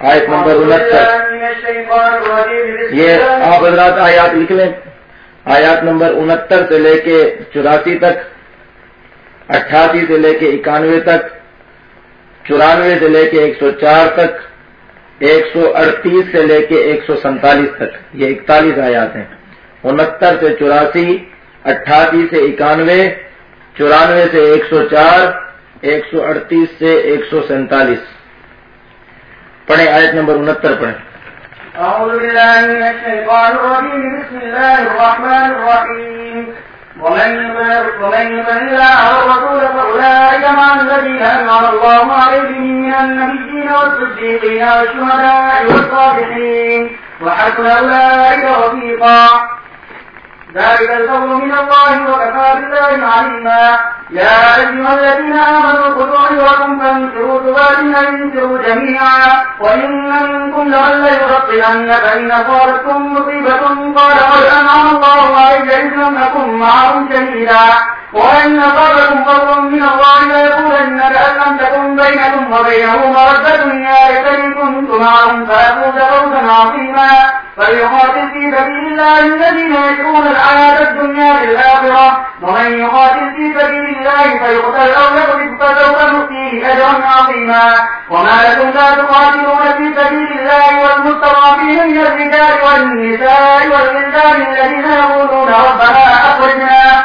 آیت نمبر انہتر۔ یہ آپ حضرات آیات لکھ لیں۔ آیات نمبر انہتر سے لے کے چوراسی تک، اٹھاسی سے لے کے اکانوے تک، چورانوے سے لے کے ایک سو چار تک، ایک سو اڑتیس سے لے کے ایک سو سینتالیس تک۔ یہ اکتالیس آیات ہیں۔ انہتر سے چوراسی، اٹھاسی سے اکانوے، چورانوے سے ایک سو چار، ایک سو اڑتیس سے ایک سو سینتالیس۔ پڑھیں، آیت نمبر انہتر پڑھیں۔ أعوذ بالله من الشيطان الرجيم بسم الله الرحمن الرحيم ومن فأولئك مع الذين أنعم الله عليهم من النبيين والصديقين والشهداء والصالحين، وحسن أولئك رفيقا. ذلك الفضل من الله وكفى بالله عليما يا أيها الذين آمنوا خذوا عذركم فانفروا ثبات انفروا جميعا. وإن منكم لعل يغطين فإن أصابتكم مصيبة. قال قد أنعم الله علي إذ لم أكن معهم شهيدا. وإن أصابكم فضل من الله ليقولن كأن لم تكن بينكم وبينه مودة يا ليتني كنت معهم فأفوز فوزا عظيما فليقاتل في سبيل الله الذين يشرون الحياة الدنيا بالآخرة ومن يقاتل في سبيل الله فيقتل أو يغلب فسوف نؤتيه أجرا عظيما وما لكم لا تقاتلون في سبيل الله والمستضعفين من الرجال والنساء والولدان الذين يقولون ربنا أخرجنا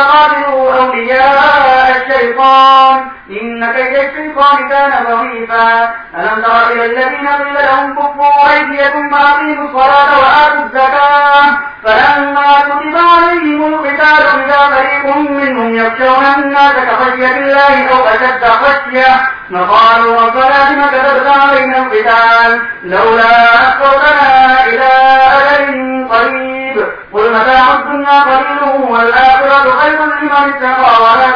فقاتلوا أولياء الشيطان. إن كيد الشيطان كان ضعيفا. ألم تر إلى الذين قيل لهم كفوا أيديكم فأقيموا الصلاة وآتوا الزكاة. فلما كتب عليهم القتال إذا فريق منهم يخشون الناس كخشية الله أو أشد خشية فقالوا ربنا لم كتبت علينا القتال؟ لولا أخرتنا إلى أجل قريب. قل متاع الدنيا قليل والآخرة خير لمن اتقى ولا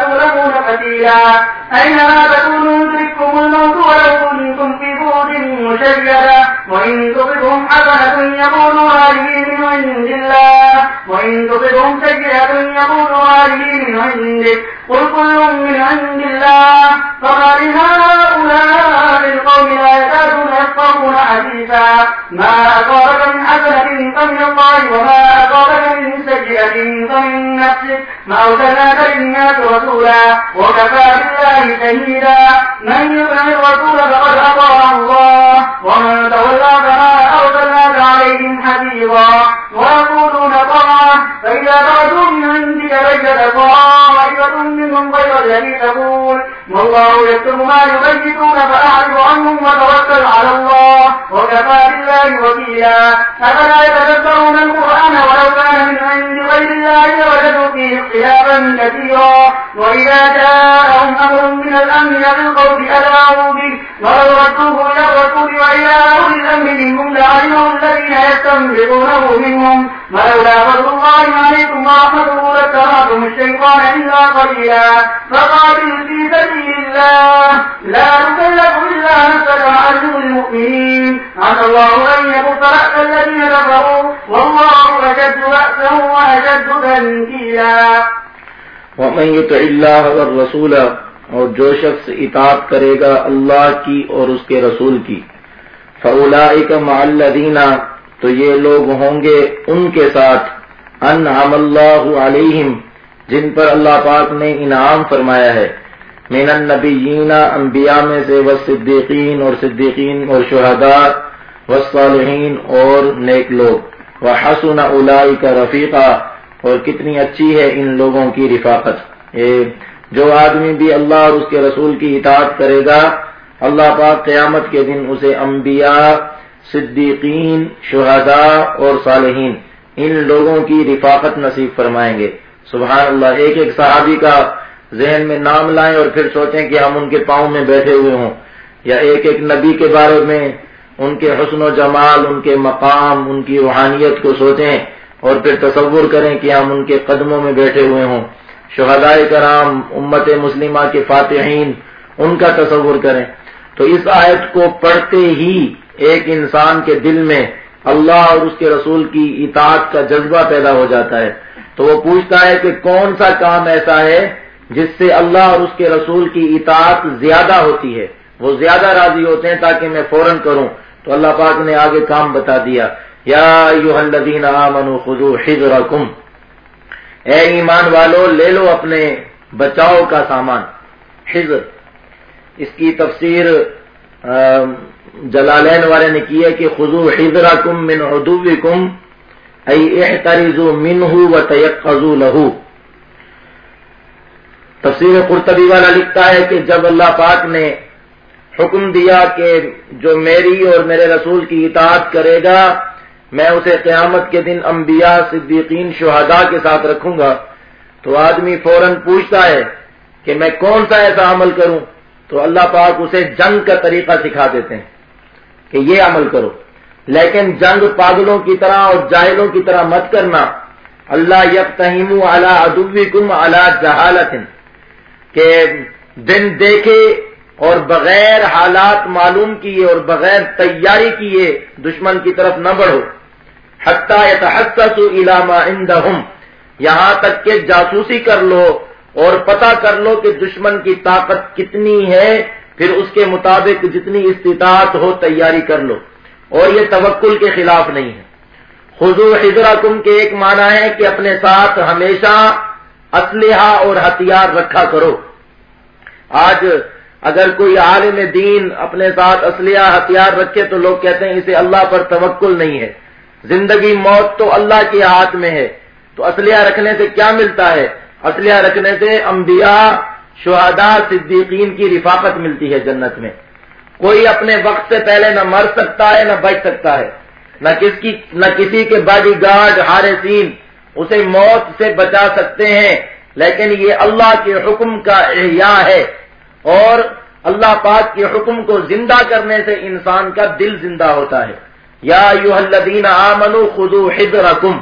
فتيلا. أينما تكونوا تدرككم الموت ولو كنتم في بروج مشيدة. وإن تصبهم حسنة يقولوا هذه من عند الله. وإن تصبهم سيئة يقولوا هذه من عندك. قل كل من عند الله. فما لهؤلاء القوم لا يكادون يفقهون حديثا. ما أصابك من حسنة فمن الله وما أصابك من سيئة فمن نفسك. ما أرسلناك للناس رسولا. وكفى بالله شهيدا. من يطع الرسول فقد أطاع الله. ومن تولى الله تعالى أرسلناك عليهم حفيظا. ويقولون طاعة فإذا بعدوا من عندك بيت طائفة منهم غير الذي تقول والله يكتب ما يبيتون فأعرض عنهم وتوكل على الله وكفى بالله وكيلا. أفلا يتذكرون القرآن ولو كان من عند غير الله لوجدوا فيه اختلافا كثيرا. وإذا جاءهم أمر من الأمن بالقول أذاعوا به ولو ردوه إلى الرسول وإلى أولي الأمر منهم لعلمه الذين يستنبطونه منهم. ولولا فضل الله عليكم ورحمته لاتبعتم الشيطان إلا قليلا فقاتل في سبيل الله لا نكلف إلا نفسك وعزم المؤمنين عسى الله أن يكف رأس الذين كفروا والله أشد بأسا وأشد تنكيلا ومن يطع الله والرسول، اور جو شخص اطاعت کرے گا اللہ کی اور اس کے رسول کی فاولئک مع الذین تو یہ لوگ ہوں گے ان کے ساتھ، انعم اللہ علیہم، جن پر اللہ پاک نے انعام فرمایا ہے۔ من النبیین انبیاء میں سے والصدیقین اور صدیقین اور شہداء، والصالحین اور نیک لوگ۔ وحسن اولئک رفیقا، اور کتنی اچھی ہے ان لوگوں کی رفاقت۔ جو آدمی بھی اللہ اور اس کے رسول کی اطاعت کرے گا، اللہ پاک قیامت کے دن اسے انبیاء صدیقین، شہداء اور صالحین، ان لوگوں کی رفاقت نصیب فرمائیں گے۔ سبحان اللہ، ایک ایک صحابی کا ذہن میں نام لائیں اور پھر سوچیں کہ ہم ان کے پاؤں میں بیٹھے ہوئے ہوں، یا ایک ایک نبی کے بارے میں ان کے حسن و جمال، ان کے مقام، ان کی روحانیت کو سوچیں اور پھر تصور کریں کہ ہم ان کے قدموں میں بیٹھے ہوئے ہوں۔ شہدائے کرام، امت مسلمہ کے فاتحین، ان کا تصور کریں۔ تو اس آیت کو پڑھتے ہی ایک انسان کے دل میں اللہ اور اس کے رسول کی اطاعت کا جذبہ پیدا ہو جاتا ہے۔ تو وہ پوچھتا ہے کہ کون سا کام ایسا ہے جس سے اللہ اور اس کے رسول کی اطاعت زیادہ ہوتی ہے؟ وہ زیادہ راضی ہوتے ہیں تاکہ میں فوراً کروں۔ تو اللہ پاک نے آگے کام بتا دیا۔ یا یو خزو اے ایمان والو، لے لو اپنے بچاؤ کا سامان۔ حضر اس کی تفسیر جلالین والے نے کی ہے کہ خزو حضرا کم من ادو کم احترزو منہ و تیقزو لہو۔ تفسیر قرطبی والا لکھتا ہے کہ جب اللہ پاک نے حکم دیا کہ جو میری اور میرے رسول کی اطاعت کرے گا، میں اسے قیامت کے دن انبیاء، صدیقین، شہداء کے ساتھ رکھوں گا۔ تو آدمی فوراً پوچھتا ہے کہ میں کون سا ایسا عمل کروں؟ تو اللہ پاک اسے جنگ کا طریقہ سکھا دیتے ہیں۔ کہ یہ عمل کرو۔ لیکن جنگ پاگلوں کی طرح اور جاہلوں کی طرح مت کرنا۔ اللہ یک تہیم اعلیٰ ادبی کم اعلیٰ جہالت کہ دن دیکھے اور بغیر حالات معلوم کیے اور بغیر تیاری کیے دشمن کی طرف نہ بڑھو۔ حتیٰ یتحسس علامہ اندہم یہاں تک کہ جاسوسی کر لو اور پتا کر لو کہ دشمن کی طاقت کتنی ہے۔ پھر اس کے مطابق جتنی استطاعت ہو تیاری کر لو۔ اور یہ توکل کے خلاف نہیں ہے۔ خزو حضرا کم کے ایک معنی ہے کہ اپنے ساتھ ہمیشہ اسلحہ اور ہتھیار رکھا کرو۔ آج اگر کوئی عالم دین اپنے ساتھ اسلحہ، ہتھیار رکھے تو لوگ کہتے ہیں اسے اللہ پر توکل نہیں ہے۔ زندگی موت تو اللہ کے ہاتھ میں ہے۔ تو اسلحہ رکھنے سے کیا ملتا ہے؟ اسلحہ رکھنے سے انبیاء شہداء صدیقین کی رفاقت ملتی ہے جنت میں۔ کوئی اپنے وقت سے پہلے نہ مر سکتا ہے، نہ بچ سکتا ہے۔ نہ کس کی، نہ کسی کے باڈی گارڈ ہارے سین اسے موت سے بچا سکتے ہیں، لیکن یہ اللہ کے حکم کا احیاء ہے۔ اور اللہ پاک کے حکم کو زندہ کرنے سے انسان کا دل زندہ ہوتا ہے۔ یا یو الدین آمنو خدو حضرکم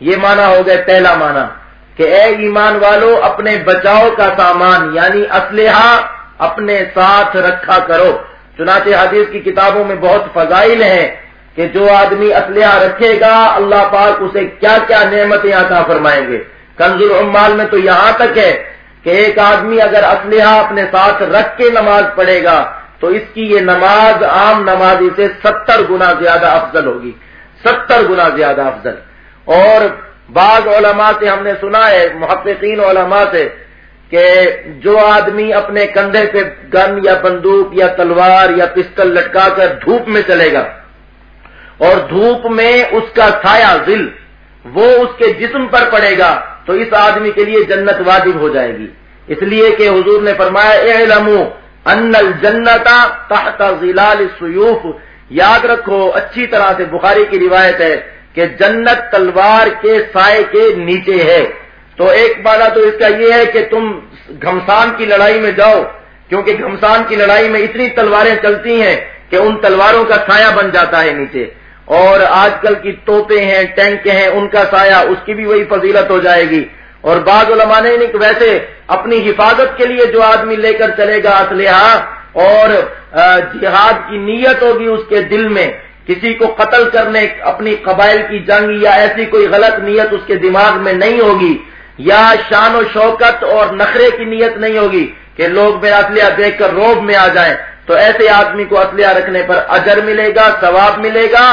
یہ مانا ہو گیا پہلا مانا کہ اے ایمان والو، اپنے بچاؤ کا سامان یعنی اسلحہ اپنے ساتھ رکھا کرو۔ چنانچہ حدیث کی کتابوں میں بہت فضائل ہیں کہ جو آدمی اسلحہ رکھے گا، اللہ پاک اسے کیا کیا نعمتیں عطا فرمائیں گے۔ کنزل عمال میں تو یہاں تک ہے کہ ایک آدمی اگر اسلحہ اپنے ساتھ رکھ کے نماز پڑھے گا، تو اس کی یہ نماز عام نمازی سے ستر گنا زیادہ افضل ہوگی۔ ستر گنا زیادہ افضل۔ اور بعض علماء سے ہم نے سنا ہے، محققین علماء سے، کہ جو آدمی اپنے کندھے پہ گن یا بندوق یا تلوار یا پستل لٹکا کر دھوپ میں چلے گا، اور دھوپ میں اس کا سایہ ذل وہ اس کے جسم پر پڑے گا، تو اس آدمی کے لیے جنت واجب ہو جائے گی۔ اس لیے کہ حضور نے فرمایا اعلم ان الجنتا تحت ظلال السیوف۔ یاد رکھو، اچھی طرح سے بخاری کی روایت ہے کہ جنت تلوار کے سائے کے نیچے ہے۔ تو ایک بالا تو اس کا یہ ہے کہ تم گھمسان کی لڑائی میں جاؤ، کیونکہ گھمسان کی لڑائی میں اتنی تلواریں چلتی ہیں کہ ان تلواروں کا سایہ بن جاتا ہے نیچے۔ اور آج کل کی توپے ہیں ٹینک ہیں، ان کا سایہ اس کی بھی وہی فضیلت ہو جائے گی۔ اور بعض علماء نے ویسے اپنی حفاظت کے لیے جو آدمی لے کر چلے گا اسلحہ اور جہاد کی نیت ہوگی اس کے دل میں۔ کسی کو قتل کرنے اپنی قبائل کی جنگ یا ایسی کوئی غلط نیت اس کے دماغ میں نہیں ہوگی، یا شان و شوکت اور نخرے کی نیت نہیں ہوگی کہ لوگ میرا اسلحہ دیکھ کر روب میں آ جائیں۔ تو ایسے آدمی کو اسلحہ رکھنے پر اجر ملے گا، ثواب ملے گا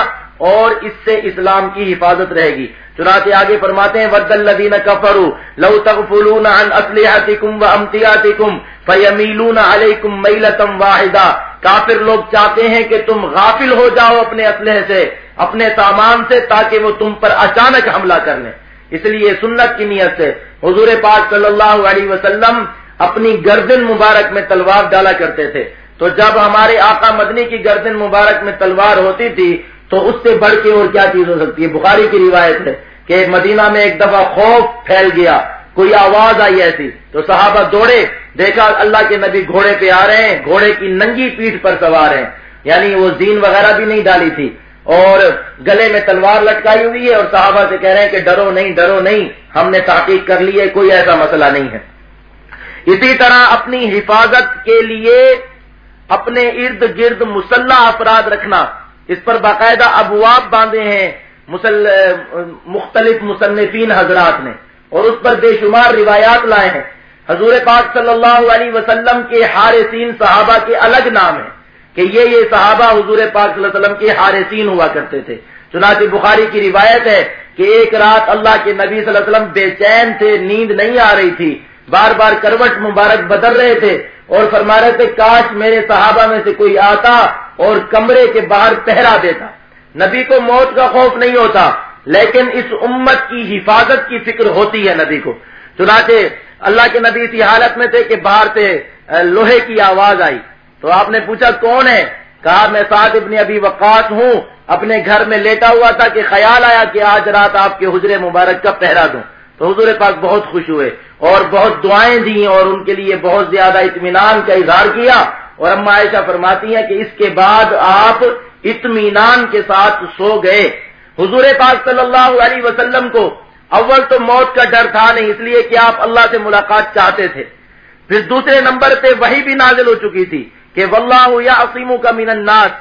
اور اس سے اسلام کی حفاظت رہے گی۔ چنانچہ آگے فرماتے ہیں، ود الدین کفرو لو تغفلون عن اسلحتکم و امتیاتکم فیمیلون علیکم میلتم واحدہ کافر لوگ چاہتے ہیں کہ تم غافل ہو جاؤ اپنے اسلحے سے، اپنے سامان سے، تاکہ وہ تم پر اچانک حملہ کر لیں۔ اس لیے سنت کی نیت سے حضور پاک صلی اللہ علیہ وسلم اپنی گردن مبارک میں تلوار ڈالا کرتے تھے۔ تو جب ہمارے آقا مدنی کی گردن مبارک میں تلوار ہوتی تھی، تو اس سے بڑھ کے اور کیا چیز ہو سکتی ہے؟ بخاری کی روایت ہے کہ مدینہ میں ایک دفعہ خوف پھیل گیا، کوئی آواز آئی ایسی، تو صحابہ دوڑے۔ دیکھا اللہ کے نبی گھوڑے پہ آ رہے ہیں، گھوڑے کی ننگی پیٹ پر سوار ہیں۔ یعنی وہ زین وغیرہ بھی نہیں ڈالی تھی۔ اور گلے میں تلوار لٹکائی ہوئی ہے اور صحابہ سے کہہ رہے ہیں کہ ڈرو نہیں ڈرو نہیں، ہم نے تحقیق کر لی ہے، کوئی ایسا مسئلہ نہیں ہے۔ اسی طرح اپنی حفاظت کے لیے اپنے ارد گرد مسلح افراد رکھنا۔ اس پر باقاعدہ ابواب باندھے ہیں مسل، مختلف مصنفین حضرات نے۔ اور اس پر بے شمار روایات لائے ہیں۔ حضور پاک صلی اللہ علیہ وسلم کے حارثین صحابہ کے الگ نام ہیں کہ یہ یہ صحابہ حضور پاک صلی اللہ علیہ وسلم کے حارثین ہوا کرتے تھے۔ چنانچہ بخاری کی روایت ہے کہ ایک رات اللہ کے نبی صلی اللہ علیہ وسلم بے چین تھے، نیند نہیں آ رہی تھی۔ بار بار کروٹ مبارک بدل رہے تھے اور فرما رہے تھے، کاش میرے صحابہ میں سے کوئی آتا اور کمرے کے باہر پہرا دیتا۔ نبی کو موت کا خوف نہیں ہوتا، لیکن اس امت کی حفاظت کی فکر ہوتی ہے نبی کو۔ چنانچہ اللہ کے نبی اسی حالت میں تھے کہ باہر سے لوہے کی آواز آئی۔ تو آپ نے پوچھا، کون ہے؟ کہا، میں سعد ابن ابھی وقاص ہوں۔ اپنے گھر میں لیٹا ہوا تھا کہ خیال آیا کہ آج رات آپ کے حجر مبارک کا پہرا دوں۔ تو حضور پاک بہت خوش ہوئے اور بہت دعائیں دی اور ان کے لیے بہت زیادہ اطمینان کا اظہار کیا۔ اور اما عائشہ فرماتی ہیں کہ اس کے بعد آپ اطمینان کے ساتھ سو گئے۔ حضور پاک صلی اللہ علیہ وسلم کو اول تو موت کا ڈر تھا نہیں، اس لیے کہ آپ اللہ سے ملاقات چاہتے تھے۔ پھر دوسرے نمبر پہ وہی بھی نازل ہو چکی تھی کہ واللہ یا عصیموں کا مین الناس۔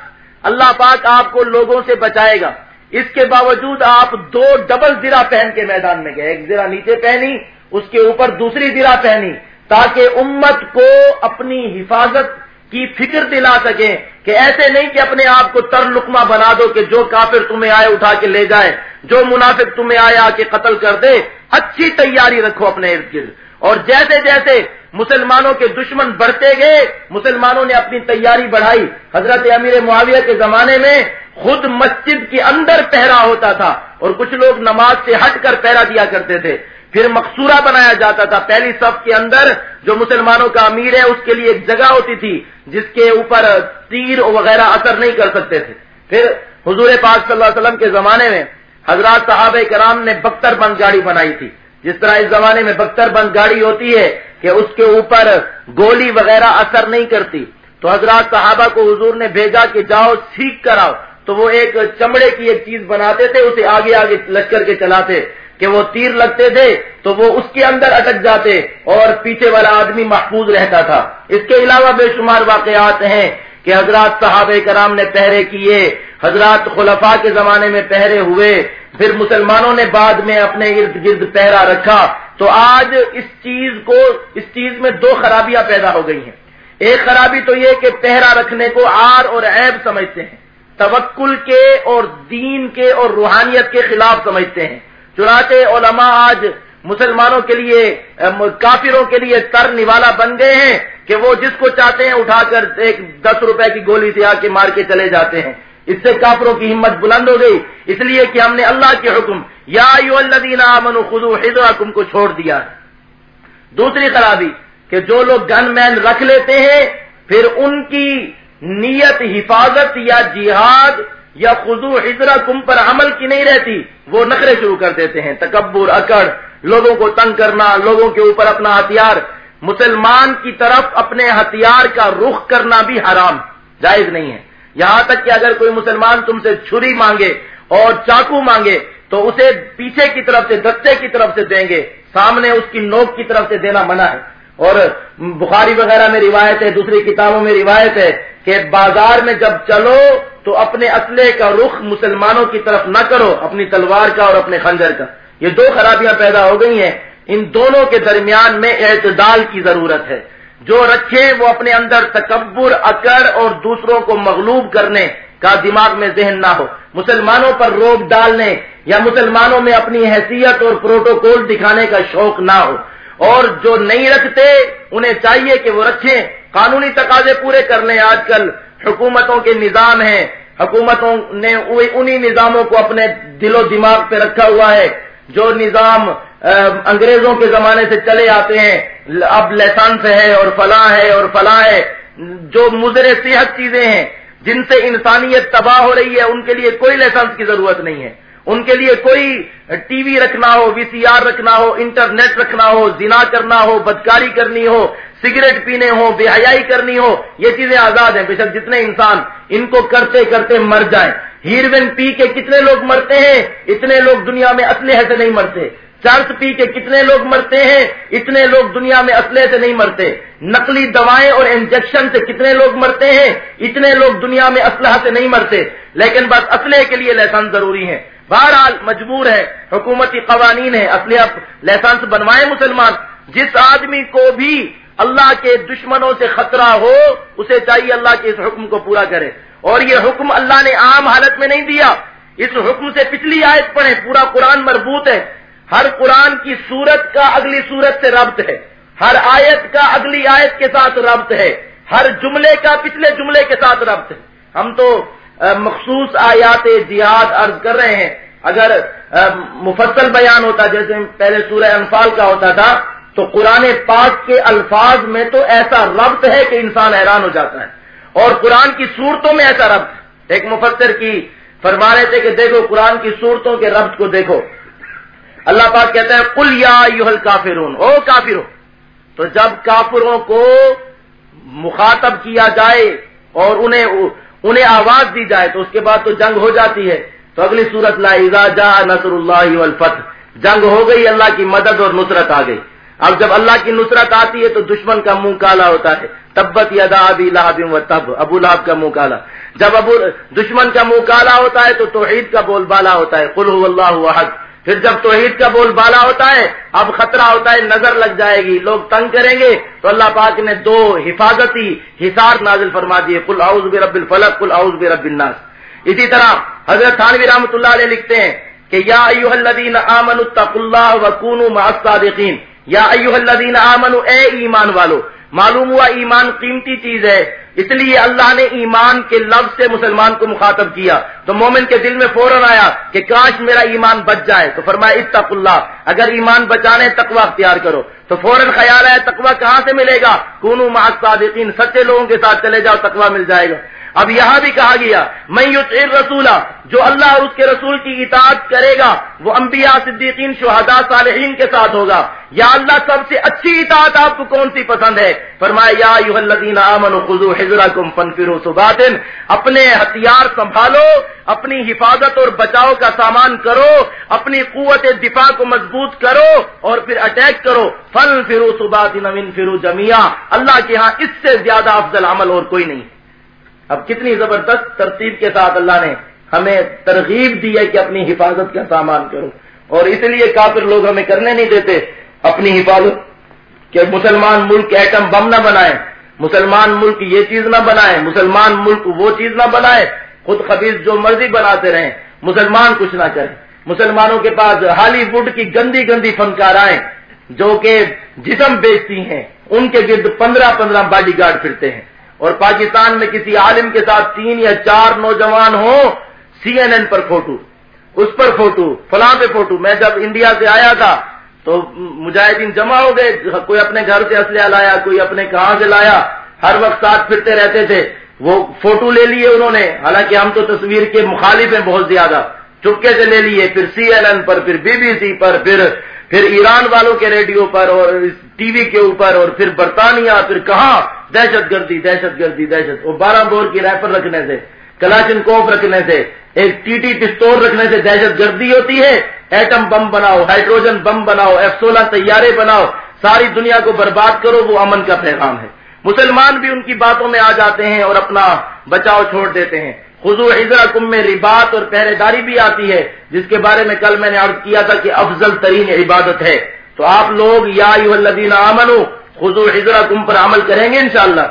اللہ پاک آپ کو لوگوں سے بچائے گا۔ اس کے باوجود آپ دو ڈبل زرا پہن کے میدان میں گئے۔ ایک زرا نیچے پہنی، اس کے اوپر دوسری زرا پہنی، تاکہ امت کو اپنی حفاظت کی فکر دلا سکیں کہ ایسے نہیں کہ اپنے آپ کو تر لکما بنا دو کہ جو کافر تمہیں آئے اٹھا کے لے جائے۔ جو منافق تمہیں آئے آ کے قتل کر دے، اچھی تیاری رکھو اپنے ارد گرد۔ اور جیسے جیسے مسلمانوں کے دشمن بڑھتے گئے، مسلمانوں نے اپنی تیاری بڑھائی۔ حضرت امیر معاویہ کے زمانے میں خود مسجد کے اندر پہرا ہوتا تھا اور کچھ لوگ نماز سے ہٹ کر پہرا دیا کرتے تھے۔ پھر مقصورہ بنایا جاتا تھا۔ پہلی صف کے اندر جو مسلمانوں کا امیر ہے، اس کے لیے ایک جگہ ہوتی تھی جس کے اوپر تیر وغیرہ اثر نہیں کر سکتے تھے۔ پھر حضور پاک صلی اللہ علیہ وسلم کے زمانے میں حضرات صحابہ کرام نے بختر بند گاڑی بنائی تھی۔ جس طرح اس زمانے میں بختر بند گاڑی ہوتی ہے کہ اس کے اوپر گولی وغیرہ اثر نہیں کرتی، تو حضرات صحابہ کو حضور نے بھیجا کہ جاؤ، سیکھ کر آؤ۔ تو وہ ایک چمڑے کی ایک چیز بناتے تھے، اسے آگے آگے لشکر کے چلاتے، کہ وہ تیر لگتے تھے تو وہ اس کے اندر اٹک جاتے اور پیچھے والا آدمی محفوظ رہتا تھا۔ اس کے علاوہ بے شمار واقعات ہیں کہ حضرات صحابہ کرام نے پہرے کیے حضرات خلفاء کے زمانے میں پہرے ہوئے، پھر مسلمانوں نے بعد میں اپنے ارد گرد پہرا رکھا، تو آج اس چیز کو، اس چیز میں دو خرابیاں پیدا ہو گئی ہیں۔ ایک خرابی تو یہ کہ پہرا رکھنے کو آر اور عیب سمجھتے ہیں، توکل کے اور دین کے اور روحانیت کے خلاف سمجھتے ہیں۔ چنانچہ علماء آج مسلمانوں کے لیے کافروں کے لیے تر نوالا بن گئے ہیں کہ وہ جس کو چاہتے ہیں اٹھا کر ایک دس روپے کی گولی سے آ کے مار کے چلے جاتے ہیں۔ اس سے کافروں کی ہمت بلند ہو گئی۔ اس لیے کہ ہم نے اللہ کے حکم، یا امن خدو حضرکم کو چھوڑ دیا۔ دوسری خرابی، کہ جو لوگ گن مین رکھ لیتے ہیں، پھر ان کی نیت، حفاظت یا جہاد یا خزو حضرا کم پر عمل کی نہیں رہتی، وہ نخرے شروع کر دیتے ہیں۔ تکبر، اکڑ، لوگوں کو تنگ کرنا، لوگوں کے اوپر اپنا ہتھیار۔ مسلمان کی طرف اپنے ہتھیار کا رخ کرنا بھی حرام، جائز نہیں ہے۔ یہاں تک کہ اگر کوئی مسلمان تم سے چھری مانگے اور چاقو مانگے تو اسے پیچھے کی طرف سے، دستے کی طرف سے دیں گے۔ سامنے اس کی نوک کی طرف سے دینا منع ہے۔ اور بخاری وغیرہ میں روایت ہے، دوسری کتابوں میں روایت ہے کہ بازار میں جب چلو تو اپنے اسلحے کا رخ مسلمانوں کی طرف نہ کرو، اپنی تلوار کا اور اپنے خنجر کا۔ یہ دو خرابیاں پیدا ہو گئی ہیں۔ ان دونوں کے درمیان میں اعتدال کی ضرورت ہے۔ جو رکھے وہ اپنے اندر تکبر اکڑ اور دوسروں کو مغلوب کرنے کا دماغ میں ذہن نہ ہو۔ مسلمانوں پر روک ڈالنے یا مسلمانوں میں اپنی حیثیت اور پروٹوکول دکھانے کا شوق نہ ہو۔ اور جو نہیں رکھتے، انہیں چاہیے کہ وہ رکھیں۔ قانونی تقاضے پورے کر لیں۔ آج کل حکومتوں کے نظام ہیں۔ حکومتوں نے انہی نظاموں کو اپنے دل و دماغ پہ رکھا ہوا ہے۔ جو نظام انگریزوں کے زمانے سے چلے آتے ہیں۔ اب لائسنس ہے اور فلاں ہے اور فلاں ہے۔ جو مضر صحت چیزیں ہیں، جن سے انسانیت تباہ ہو رہی ہے، ان کے لیے کوئی لائسنس کی ضرورت نہیں ہے۔ ان کے لیے کوئی ٹی وی رکھنا ہو، وی سی آر رکھنا ہو، انٹرنیٹ رکھنا ہو، زنا کرنا ہو، بدکاری کرنی ہو، سگریٹ پینے ہو، بے حیائی کرنی ہو، یہ چیزیں آزاد ہیں۔ بے شک جتنے انسان ان کو کرتے کرتے مر جائیں۔ ہیروین پی کے کتنے لوگ مرتے ہیں، اتنے لوگ دنیا میں اسلحے سے نہیں مرتے۔ چرس پی کے کتنے لوگ مرتے ہیں، اتنے لوگ دنیا میں اسلحے سے نہیں مرتے۔ نقلی دوائیں اور انجیکشن سے کتنے لوگ مرتے ہیں، اتنے لوگ دنیا میں اسلحہ سے نہیں مرتے۔ لیکن بس اسلحے کے لیے لائسنس ضروری ہے بہرحال مجبور ہے، حکومتی قوانین ہے اسلحہ لائسنس بنوائے مسلمان۔ جس آدمی کو بھی اللہ کے دشمنوں سے خطرہ ہو، اسے چاہیے اللہ کے اس حکم کو پورا کرے۔ اور یہ حکم اللہ نے عام حالت میں نہیں دیا۔ اس حکم سے پچھلی آیت پڑھیں، پورا قرآن مربوط ہے۔ ہر قرآن کی صورت کا اگلی صورت سے ربط ہے۔ ہر آیت کا اگلی آیت کے ساتھ ربط ہے۔ ہر جملے کا پچھلے جملے کے ساتھ ربط ہے۔ ہم تو مخصوص آیات جہاد عرض کر رہے ہیں۔ اگر مفصل بیان ہوتا، جیسے پہلے سورہ انفال کا ہوتا تھا، تو قرآن پاک کے الفاظ میں تو ایسا ربط ہے کہ انسان حیران ہو جاتا ہے۔ اور قرآن کی صورتوں میں ایسا ربط ایک مفسر کی فرما رہے تھے کہ دیکھو، قرآن کی صورتوں کے ربط کو دیکھو۔ اللہ پاک کہتا ہے کل یا یوہل کافرون او کافروں، تو جب کافروں کو مخاطب کیا جائے اور انہیں انہیں آواز دی جائے، تو اس کے بعد تو جنگ ہو جاتی ہے۔ تو اگلی صورت لا جا نصر اللہ والفتح، جنگ ہو گئی، اللہ کی مدد اور نصرت آ گئی۔ اب جب اللہ کی نصرت آتی ہے، تو دشمن کا منہ کالا ہوتا ہے۔ تبت یدا ابی لہب و تب، ابو لہب کا منہ کالا۔ جب ابو دشمن کا منہ کالا ہوتا ہے، تو توحید کا بول بالا ہوتا ہے۔ قل اللہ وحد پھر جب توحید کا بول بالا ہوتا ہے، اب خطرہ ہوتا ہے، نظر لگ جائے گی، لوگ تنگ کریں گے۔ تو اللہ پاک نے دو حفاظتی حسار نازل فرما دیے۔ کل اعوذ برب الفلق کل اعوذ برب الناس۔ اسی طرح حضرت تھانوی رحمۃ اللہ علیہ لکھتے ہیں کہ یا ایوہ الذین آمنوا اتقوا اللہ وکونوا مع الصادقین۔ یا ایوہ الذین آمنوا، اے ایمان والو معلوم ہوا ایمان قیمتی چیز ہے۔ اس لیے اللہ نے ایمان کے لفظ سے مسلمان کو مخاطب کیا۔ تو مومن کے دل میں فوراً آیا کہ کاش میرا ایمان بچ جائے۔ تو فرمایا، اتق اللہ، اگر ایمان بچانے تقوا اختیار کرو۔ تو فوراً خیال آیا تقوا کہاں سے ملے گا؟ کونو صادقین سچے لوگوں کے ساتھ چلے جاؤ تقوا مل جائے گا۔ اب یہاں بھی کہا گیا میں رسولہ جو اللہ اور اس کے رسول کی اطاعت کرے گا، وہ انبیاء، صدیقین، شہداء، صالحین کے ساتھ ہوگا۔ یا اللہ، سب سے اچھی اطاعت آپ کو کون سی پسند ہے؟ فرمایا، یا الذین آمنوا حذرکم فانفروا اپنے ہتھیار سنبھالو، اپنی حفاظت اور بچاؤ کا سامان کرو، اپنی قوت دفاع کو مضبوط کرو اور پھر اٹیک کرو۔ فن فرو سبات نوین فرو جمیا اللہ کے ہاں اس سے زیادہ افضل عمل اور کوئی نہیں۔ اب کتنی زبردست ترتیب کے ساتھ اللہ نے ہمیں ترغیب دی ہے کہ اپنی حفاظت کا سامان کرو۔ اور اس لیے کافر لوگ ہمیں کرنے نہیں دیتے۔ اپنی حفاظت کہ مسلمان ملک ایٹم بم نہ بنائے، مسلمان ملک یہ چیز نہ بنائے، مسلمان ملک وہ چیز نہ بنائے، خود خبیز جو مرضی بناتے رہیں، مسلمان کچھ نہ کریں۔ مسلمانوں کے پاس ہالی ووڈ کی گندی گندی فنکارائیں جو کہ جسم بیچتی ہیں، ان کے گرد پندرہ پندرہ باڈی گارڈ پھرتے ہیں۔ اور پاکستان میں کسی عالم کے ساتھ تین یا چار نوجوان ہوں سی این این پر فوٹو اس پر فوٹو فلاں پہ فوٹو میں جب انڈیا سے آیا تھا، تو مجاہدین جمع ہو گئے، کوئی اپنے گھر سے اسلحہ لایا، کوئی اپنے کہاں سے لایا۔ ہر وقت ساتھ پھرتے رہتے تھے۔ وہ فوٹو لے لیے انہوں نے۔ حالانکہ ہم تو تصویر کے مخالف ہیں بہت زیادہ۔ چپکے سے لے لیے، پھر سی این این پر، پھر بی بی سی پر، پھر پھر ایران والوں کے ریڈیو پر اور ٹی وی کے اوپر اور پھر برطانیہ، پھر کہاں؟ دہشت گردی دہشت گردی، دہشت۔ وہ بارہ بور کی رائفل رکھنے سے، کلاشن کوف رکھنے سے، ایک ٹی ٹی پستول رکھنے سے دہشت گردی ہوتی ہے۔ ایٹم بم بناؤ، ہائیڈروجن بم بناؤ ایف سولہ طیارے بناؤ۔ ساری دنیا کو برباد کرو، وہ امن کا پیغام ہے۔ مسلمان بھی ان کی باتوں میں آ جاتے ہیں اور اپنا بچاؤ چھوڑ دیتے ہیں۔ خزو حضرا کم میں ربات اور پہرے داری بھی آتی ہے، جس کے بارے میں کل میں نے عرض کیا تھا کہ افضل ترین عبادت ہے۔ تو آپ لوگ، یا الذین آمنو خزو حضرا کم پر عمل کریں گے انشاءاللہ۔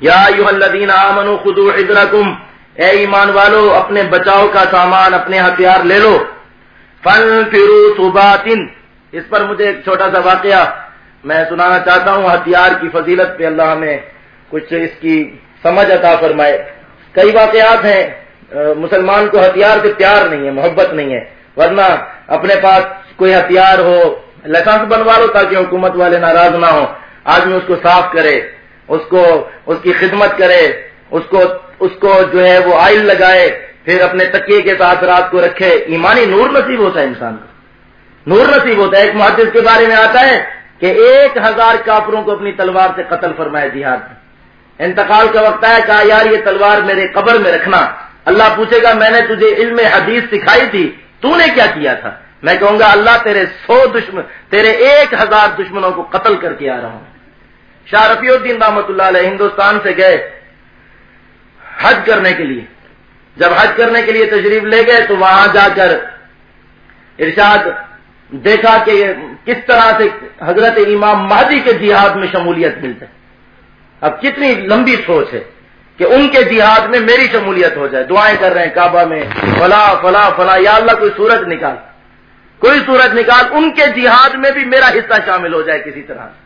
یا الذین آمنو خزو حضرا کم اے ایمان والو، اپنے بچاؤ کا سامان، اپنے ہتھیار لے لو۔ فن فرو سباتن اس پر مجھے ایک چھوٹا سا واقعہ میں سنانا چاہتا ہوں۔ ہتھیار کی فضیلت پہ اللہ ہمیں کچھ اس کی سمجھ عطا فرمائے۔ کئی واقعات ہیں۔ مسلمان کو ہتھیار سے پیار نہیں ہے، محبت نہیں ہے۔ ورنہ اپنے پاس کوئی ہتھیار ہو لائسنس بنوا لو تاکہ حکومت والے ناراض نہ ہو آدمی اس کو صاف کرے، اس کو، اس کی خدمت کرے، اس کو اس کو جو ہے وہ آئل لگائے، پھر اپنے تکیے کے ساتھ رات کو رکھے۔ ایمانی نور نصیب ہوتا ہے انسان کو۔ نور نصیب ہوتا ہے۔ ایک محدث کے بارے میں آتا ہے کہ ایک ہزار کافروں کو اپنی تلوار سے قتل فرمائے جہاد میں۔ انتقال کا وقت ہے کہا، یار، یہ تلوار میرے قبر میں رکھنا۔ اللہ پوچھے گا، میں نے تجھے علم حدیث سکھائی تھی، تو نے کیا کیا تھا؟ میں کہوں گا، اللہ تیرے سو دشمن، تیرے ایک ہزار دشمنوں کو قتل کر کے آ رہا ہوں۔ شاہ رفیع الدین رحمت اللہ علیہ ہندوستان سے گئے حج کرنے کے لیے۔ جب حج کرنے کے لیے تشریف لے گئے تو وہاں جا کر ارشاد دیکھا کہ کس طرح سے حضرت امام مہدی کے جہاد میں شمولیت ملتے اب کتنی لمبی سوچ ہے کہ ان کے جہاد میں میری شمولیت ہو جائے۔ دعائیں کر رہے ہیں کعبہ میں، فلاں فلاں فلاں، یا اللہ کوئی صورت نکال۔ کوئی صورت نکال، ان کے جہاد میں بھی میرا حصہ شامل ہو جائے کسی طرح سے۔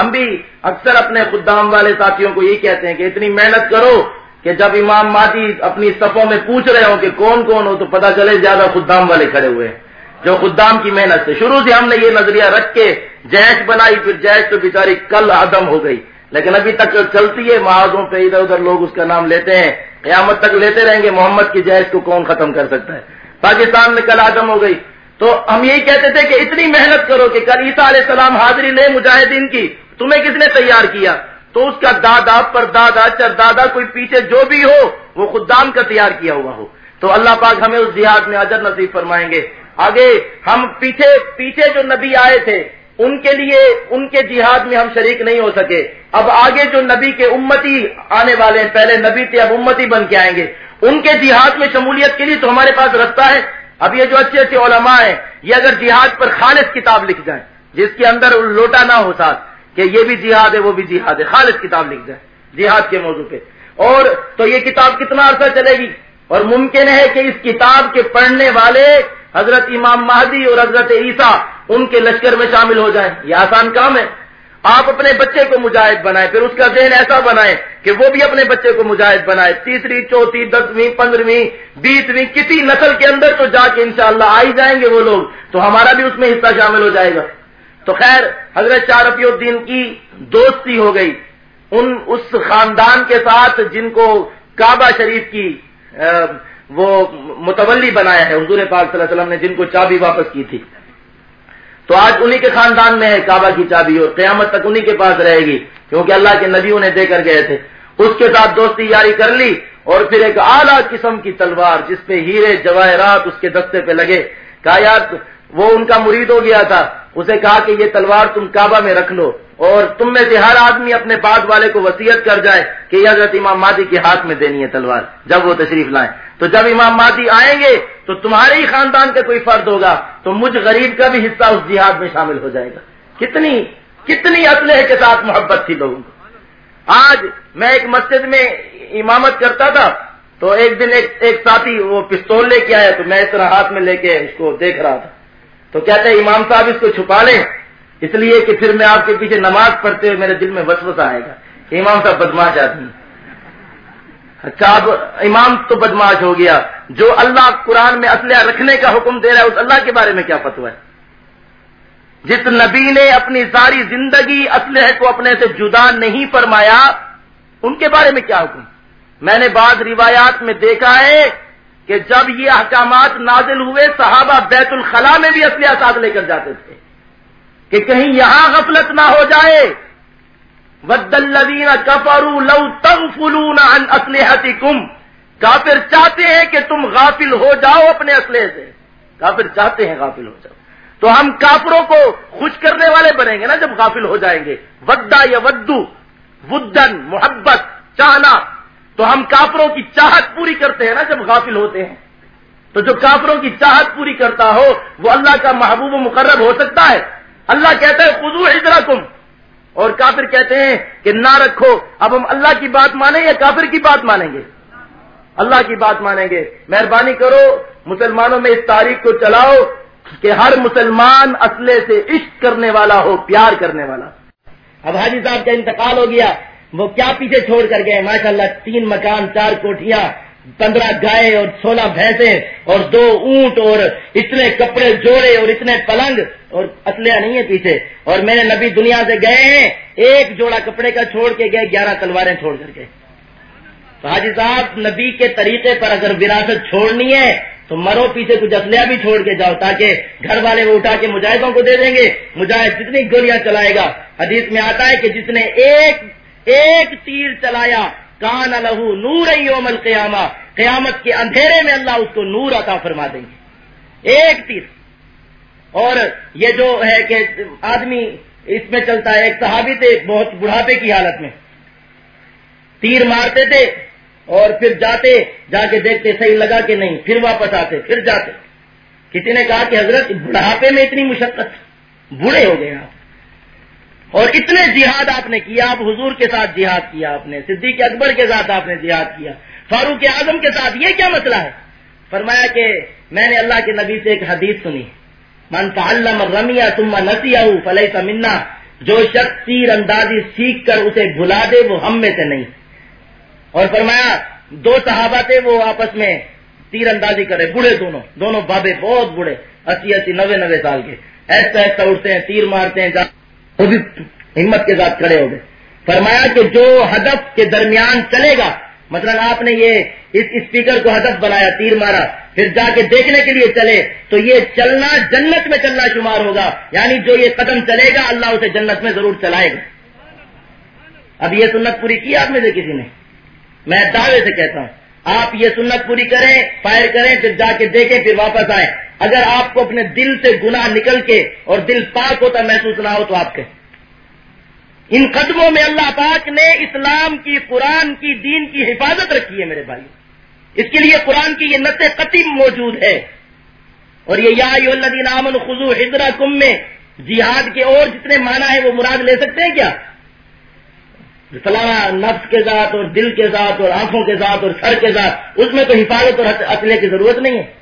ہم بھی اکثر اپنے خدام والے ساتھیوں کو یہ کہتے ہیں کہ اتنی محنت کرو کہ جب امام مادی اپنی صفوں میں پوچھ رہے ہوں کہ کون کون ہو تو پتا چلے زیادہ خدام والے کھڑے ہوئے ہیں۔ جو خدام کی محنت سے۔ شروع سے ہم نے یہ نظریہ رکھ کے جیش بنائی، پھر جیش تو بیچاری کل عدم ہو گئی۔ لیکن ابھی تک چلتی ہے محاذوں پہ ادھر ادھر لوگ اس کا نام لیتے ہیں۔ قیامت تک لیتے رہیں گے، محمد کی جیش کو کون ختم کر سکتا ہے؟ پاکستان میں کل عدم ہو گئی۔ تو ہم یہی کہتے تھے کہ اتنی محنت کرو کہ کل عیسیٰ علیہ السلام حاضری لے مجاہدین کی، تمہیں کس نے تیار کیا؟ تو اس کا دادا پر دادا چر دادا کوئی پیچھے جو بھی ہو، وہ خدام کا تیار کیا ہوا ہو۔ تو اللہ پاک ہمیں اس دیہات میں اجر نصیب فرمائیں گے۔ آگے ہم پیچھے پیچھے جو نبی آئے تھے، ان کے لیے، ان کے جہاد میں ہم شریک نہیں ہو سکے۔ اب آگے جو نبی کے امتی آنے والے ہیں، پہلے نبی تھے، اب امتی بن کے آئیں گے۔ ان کے جہاد میں شمولیت کے لیے تو ہمارے پاس رستہ ہے۔ اب یہ جو اچھے اچھے علماء ہیں، یہ اگر جہاد پر خالص کتاب لکھ جائیں، جس کے اندر لوٹا نہ ہو ساتھ، کہ یہ بھی جہاد ہے، وہ بھی جہاد ہے، خالص کتاب لکھ جائے جہاد کے موضوع پہ۔ اور تو یہ کتاب کتنا عرصہ چلے گی؟ اور ممکن ہے کہ اس کتاب کے پڑھنے والے حضرت امام مہدی اور حضرت عیسیٰ ان کے لشکر میں شامل ہو جائیں۔ یہ آسان کام ہے۔ آپ اپنے بچے کو مجاہد بنائیں، پھر اس کا ذہن ایسا بنائیں کہ وہ بھی اپنے بچے کو مجاہد بنائے۔ تیسری، چوتھی، دسویں، پندرہویں، بیسویں، کسی نسل کے اندر تو جا کے انشاءاللہ آئی جائیں گے وہ لوگ، تو ہمارا بھی اس میں حصہ شامل ہو جائے گا۔ تو خیر، حضرت شارفی الدین کی دوستی ہو گئی۔ ان، اس خاندان کے ساتھ جن کو کعبہ شریف کی وہ متولی بنایا ہے، حضور پاک صلی اللہ علیہ وسلم نے جن کو چابی واپس کی تھی۔ تو آج انہی کے خاندان میں ہے، کعبہ کی چابی، اور قیامت تک انہی کے پاس رہے گی، کیونکہ اللہ کے نبی انہیں دے کر گئے تھے۔ اس کے ساتھ دوستی یاری کر لی، اور پھر ایک اعلیٰ قسم کی تلوار، جس پہ ہیرے جواہرات اس کے دستے پہ لگے۔ کہا، یار، وہ ان کا مرید ہو گیا تھا، اسے کہا کہ یہ تلوار تم کعبہ میں رکھ لو۔ اور تم میں سے ہر آدمی اپنے بعد والے کو وسیعت کر جائے کہ یہ حضرت امام مادی کے ہاتھ میں دینی ہے تلوار، جب وہ تشریف لائیں۔ تو جب امام مادی آئیں گے، تو تمہارے ہی خاندان کا کوئی فرد ہوگا، تو مجھ غریب کا بھی حصہ اس جہاد میں شامل ہو جائے گا۔ کتنی کتنی اسلحے کے ساتھ محبت تھی لوگوں کو۔ آج میں ایک مسجد میں امامت کرتا تھا، تو ایک دن ایک ایک ساتھی وہ پستول لے کے آیا، تو میں اس طرح ہاتھ میں لے کے اس کو دیکھ رہا تھا۔ تو کہتے ہیں، امام صاحب اس کو چھپا لیں۔ اس لیے کہ پھر میں آپ کے پیچھے نماز پڑھتے ہوئے میرے دل میں وسوسہ آئے گا کہ امام صاحب بدماش آدمی اچھا اب امام تو بدماش ہو گیا۔ جو اللہ قرآن میں اسلحہ رکھنے کا حکم دے رہا ہے، اس اللہ کے بارے میں کیا فتو ہے؟ جس نبی نے اپنی ساری زندگی اسلحے کو اپنے سے جدا نہیں فرمایا، ان کے بارے میں کیا حکم؟ میں نے بعض روایات میں دیکھا ہے کہ جب یہ احکامات نازل ہوئے، صحابہ بیت الخلاء میں بھی اصلیہ ساتھ لے کر جاتے تھے۔ کہ کہیں یہاں غفلت نہ ہو جائے۔ ود الدین کفرو لو تم فلون اسلحتی کم کافر چاہتے ہیں کہ تم غافل ہو جاؤ اپنے اسلحے سے۔ کافر چاہتے ہیں غافل ہو جاؤ۔ تو ہم کافروں کو خوش کرنے والے بنیں گے نا جب غافل ہو جائیں گے۔ ودا یا ودو ودن محبت چاہنا۔ تو ہم کافروں کی چاہت پوری کرتے ہیں نا جب غافل ہوتے ہیں۔ تو جو کافروں کی چاہت پوری کرتا ہو وہ اللہ کا محبوب و مقرب ہو سکتا ہے۔ اللہ کہتا ہے خزو ادرا تم اور کافر کہتے ہیں کہ نہ رکھو، اب ہم اللہ کی بات مانیں یا کافر کی بات مانیں گے؟ اللہ کی بات مانیں گے۔ مہربانی کرو، مسلمانوں میں اس تاریخ کو چلاؤ کہ ہر مسلمان اصلے سے عشق کرنے والا ہو، پیار کرنے والا۔ اب حاجی صاحب کا انتقال ہو گیا، وہ کیا پیچھے چھوڑ کر گئے؟ ماشاء اللہ تین مکان، چار کوٹیاں پندرہ گائے اور سولہ بھینسے اور دو اونٹ اور اتنے کپڑے جوڑے اور اتنے پلنگ اور اسلحہ نہیں ہے پیچھے۔ اور میرے نبی دنیا سے گئے ہیں، ایک جوڑا کپڑے کا چھوڑ کے گئے، گیارہ تلواریں چھوڑ کر کے۔ تو حاجی صاحب، نبی کے طریقے پر اگر وراثت چھوڑنی ہے، تو مرو پیچھے کچھ اسلحہ بھی چھوڑ کے جاؤ، تاکہ گھر والے وہ اٹھا کے مجاہدوں کو دے دیں گے۔ مجاہد جتنی گولیاں چلائے گا۔ حدیث میں آتا ہے کہ جس نے ایک ایک تیر چلایا کان لہو نور یوم القیامہ۔ قیامت کے اندھیرے میں اللہ اس کو نور عطا فرما دیں گے۔ ایک تیر۔ اور یہ جو ہے کہ آدمی اس میں چلتا ہے، ایک صحابی تھے بہت بڑھاپے کی حالت میں۔ تیر مارتے تھے اور پھر جاتے، جا کے دیکھتے، صحیح لگا کہ نہیں، پھر واپس آتے، پھر جاتے۔ کسی نے کہا کہ حضرت، بڑھاپے میں اتنی مشقت، بوڑھے ہو گئے آپ۔ اور اتنے جہاد آپ نے کیا، آپ حضور کے ساتھ جہاد کیا، آپ نے صدیق اکبر کے ساتھ آپ نے جہاد کیا، فاروق اعظم کے ساتھ، یہ کیا مسئلہ ہے؟ فرمایا کہ میں نے اللہ کے نبی سے ایک حدیث سنی، من تعلم رمیا تما نسی فلح منا جو شخص تیر اندازی سیکھ کر اسے بھلا دے، وہ ہم میں سے نہیں۔ اور فرمایا، دو صحابہ تھے، وہ آپس میں تیر اندازی کرے، بوڑھے دونوں دونوں بابے بہت بوڑھے، اسی اسی نوے نوے سال کے۔ ایسا ایسا اٹھتے ہیں، تیر مارتے ہیں وہ بھی ہمت کے ساتھ کھڑے ہو گئے۔ فرمایا کہ جو ہدف کے درمیان چلے گا، مثلا آپ نے یہ اس اسپیکر کو ہدف بنایا، تیر مارا، پھر جا کے دیکھنے کے لیے چلے، تو یہ چلنا جنت میں چلنا شمار ہوگا۔ یعنی جو یہ قدم چلے گا، اللہ اسے جنت میں ضرور چلائے گا۔ اب یہ سنت پوری کی آپ میں سے کسی نے؟ میں دعوے سے کہتا ہوں۔ آپ یہ سنت پوری کریں، فائر کریں، پھر جا کے دیکھیں، پھر واپس آئیں۔ اگر آپ کو اپنے دل سے گناہ نکل کے اور دل پاک ہوتا، محسوس نہ ہو تو آپ کہیں ان قدموں میں اللہ پاک نے اسلام کی، قرآن کی، دین کی حفاظت رکھی ہے میرے بھائی اس کے لیے قرآن کی یہ نت قطم موجود ہے۔ اور یہ یا الدین امن خزو حضرا کم میں، جہاد کے اور جتنے معنی ہیں وہ مراد لے سکتے ہیں کیا؟ فلانا نفس کے ساتھ اور دل کے ساتھ اور آنکھوں کے ساتھ اور سر کے ساتھ اس میں تو حفاظت اور اصلے کی ضرورت نہیں ہے۔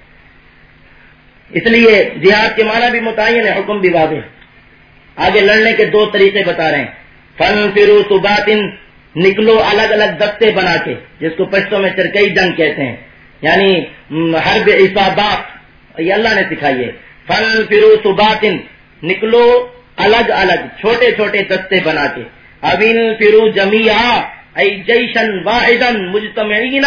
اس لیے جہاد کے معنی بھی متعین ہے، حکم بھی واضح آگے لڑنے کے دو طریقے بتا رہے ہیں۔ فن فرو سباتن نکلو الگ الگ دستے بنا کے، جس کو پشتوں میں چرکئی جنگ کہتے ہیں۔ یعنی ہر بے یہ اللہ نے سکھائی ہے۔ فن فرو سباتن نکلو الگ الگ، چھوٹے چھوٹے دستے بنا کے۔ ابین فرو جمیا جیشن واحدن مجتمعین،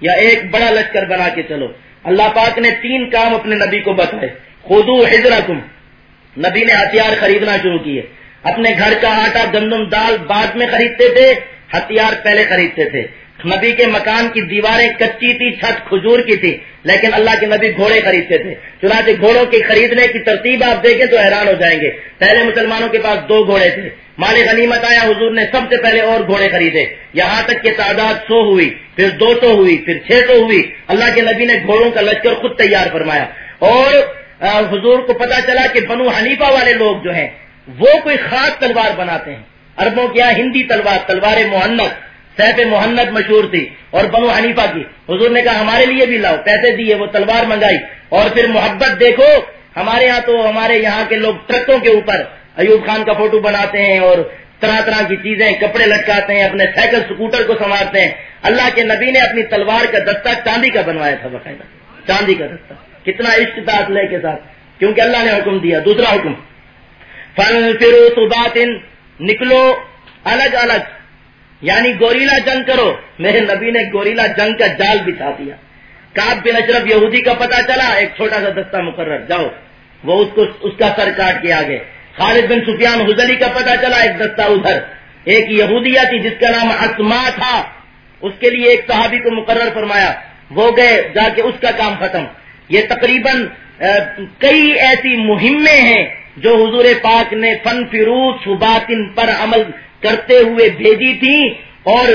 یا ایک بڑا لشکر بنا کے چلو۔ اللہ پاک نے تین کام اپنے نبی کو بتائے۔ خودو حضرتم نبی نے ہتھیار خریدنا شروع کیے۔ اپنے گھر کا آٹا گندم دال بعد میں خریدتے تھے، ہتھیار پہلے خریدتے تھے۔ نبی کے مکان کی دیواریں کچی تھی، چھت کھجور کی تھی، لیکن اللہ کے نبی گھوڑے خریدتے تھے۔ چنانچہ گھوڑوں کی خریدنے کی ترتیب آپ دیکھیں تو حیران ہو جائیں گے۔ پہلے مسلمانوں کے پاس دو گھوڑے تھے۔ مال غنیمت آیا، حضور نے سب سے پہلے اور گھوڑے خریدے۔ یہاں تک کہ تعداد سو ہوئی، پھر دو سو ہوئی، پھر چھ سو ہوئی۔ اللہ کے نبی نے گھوڑوں کا لشکر خود تیار فرمایا۔ اور حضور کو پتا چلا کہ بنو حنیفہ والے لوگ جو ہیں، وہ کوئی خاص تلوار بناتے ہیں۔ اربوں کیا ہندی تلوار تلوار محنت سیف محنت مشہور تھی اور بنو حنیفہ کی۔ حضور نے کہا، ہمارے لیے بھی لاؤ، پیسے دیے، وہ تلوار منگائی۔ اور پھر محبت دیکھو، ہمارے یہاں تو ہمارے یہاں کے لوگ ٹرکوں کے اوپر ایوب خان کا فوٹو بناتے ہیں اور طرح طرح کی چیزیں، کپڑے لٹکاتے ہیں، اپنے سائیکل، سکوٹر کو سنوارتے ہیں۔ اللہ کے نبی نے اپنی تلوار کا دستہ چاندی کا بنوایا تھا باقاعدہ چاندی کا دستہ۔ کتنا عشق داخلے کے ساتھ۔ کیونکہ اللہ نے حکم دیا، دوسرا حکم۔ فن فرو نکلو الگ الگ۔ یعنی گوریلا جنگ کرو۔ میرے نبی نے گوریلا جنگ کا جال بچھا دیا۔ کاب بن اشرف یہودی کا پتا چلا، ایک چھوٹا سا دستہ مقرر۔ جاؤ۔ وہ اس کو اس کا سر کاٹ کے آگے۔ خالد بن سفیان حزلی کا پتا چلا، ایک دستہ ادھر۔ ایک یہودیہ تھی جس کا نام اسما تھا۔ اس کے لیے ایک صحابی کو مقرر فرمایا۔ وہ گئے، جا کے اس کا کام ختم۔ یہ تقریباً کئی ایسی مہمیں ہیں جو حضور پاک نے فن فروغ سباتن پر عمل کرتے ہوئے بھیجی تھی اور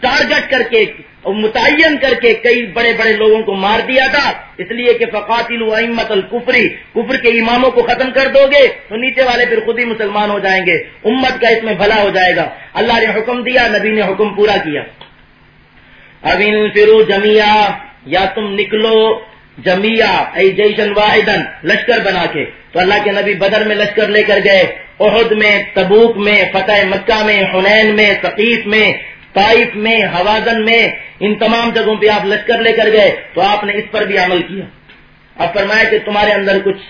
ٹارگٹ کر کے متعین کر کے کئی بڑے بڑے لوگوں کو مار دیا تھا۔ اس لیے کہ فقاتل امت الکفری، کفر کے اماموں کو ختم کر دو گے تو نیچے والے پھر خود ہی مسلمان ہو جائیں گے۔ امت کا اس میں بھلا ہو جائے گا۔ اللہ نے حکم دیا، نبی نے حکم پورا کیا۔ ابین فرو جمیا یا تم نکلو۔ جمیا ای جیشن واحدن لشکر بنا کے۔ تو اللہ کے نبی بدر میں لشکر لے کر گئے۔ عہد میں، تبوک میں، فتح مکہ میں، حنین میں، ثقیف میں، طائف میں، حوازن میں، ان تمام جگہوں پہ آپ لشکر لے کر گئے۔ تو آپ نے اس پر بھی عمل کیا۔ اب فرمایا کہ تمہارے اندر کچھ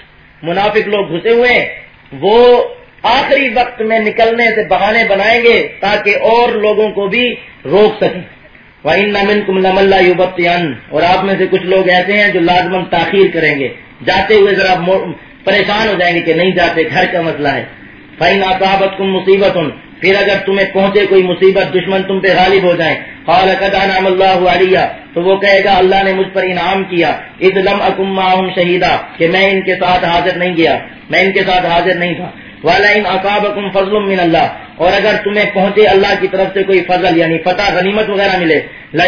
منافق لوگ گھسے ہوئے وہ آخری وقت میں نکلنے سے بہانے بنائیں گے تاکہ اور لوگوں کو بھی روک سکیں۔ نمن کم نم اللہ اور آپ میں سے کچھ لوگ ایسے ہیں جو لازمن تاخیر کریں گے۔ جاتے ہوئے ذرا پریشان ہو جائیں گے کہ نہیں جاتے، گھر کا مسئلہ ہے۔ فائن آبت کم مصیبت پھر اگر تمہیں پہنچے کوئی مصیبت، دشمن تم پہ غالب ہو جائیں۔ قال قد انعم اللہ علیہ تو وہ کہے گا، اللہ نے مجھ پر انعام کیا۔ اذ لم اکم معهم شہیدا کہ میں ان کے ساتھ حاضر نہیں گیا۔ میں ان کے ساتھ حاضر نہیں تھا۔ والا ان اقابکم فضل من اللہ اور اگر تمہیں پہنچے اللہ کی طرف سے کوئی فضل یعنی فتح، غنیمت وغیرہ ملے، لا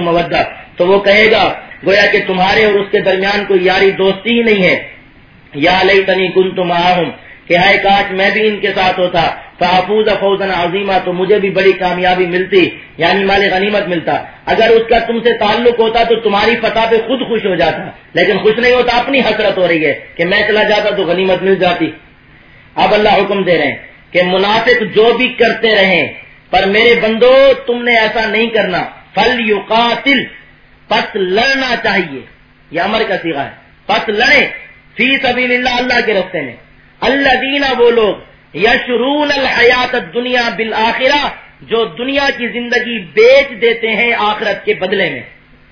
مودہ، تو وہ کہے گا، گویا کہ تمہارے اور اس کے درمیان کوئی یاری دوستی ہی نہیں ہے۔ یا لیتنی کنتم معهم کہ ہے کاش میں بھی ان کے ساتھ ہوتا فحفوظ فوزن عظیمہ، تو مجھے بھی بڑی کامیابی ملتی یعنی مال غنیمت ملتا۔ اگر اس کا تم سے تعلق ہوتا تو تمہاری فتح پہ خود خوش ہو جاتا، لیکن خوش نہیں ہوتا، اپنی حسرت ہو رہی ہے کہ میں چلا جاتا تو غنیمت مل جاتی۔ اب اللہ حکم دے رہے ہیں کہ منافق جو بھی کرتے رہیں، پر میرے بندو، تم نے ایسا نہیں کرنا۔ فل یو پس لڑنا چاہیے۔ یہ امر کا سیگا ہے۔ پس لڑے فی سبیل اللہ اللہ کے رستے میں۔ اللہ دینا وہ لوگ یشرون الحیات دنیا بالآخرہ جو دنیا کی زندگی بیچ دیتے ہیں آخرت کے بدلے میں۔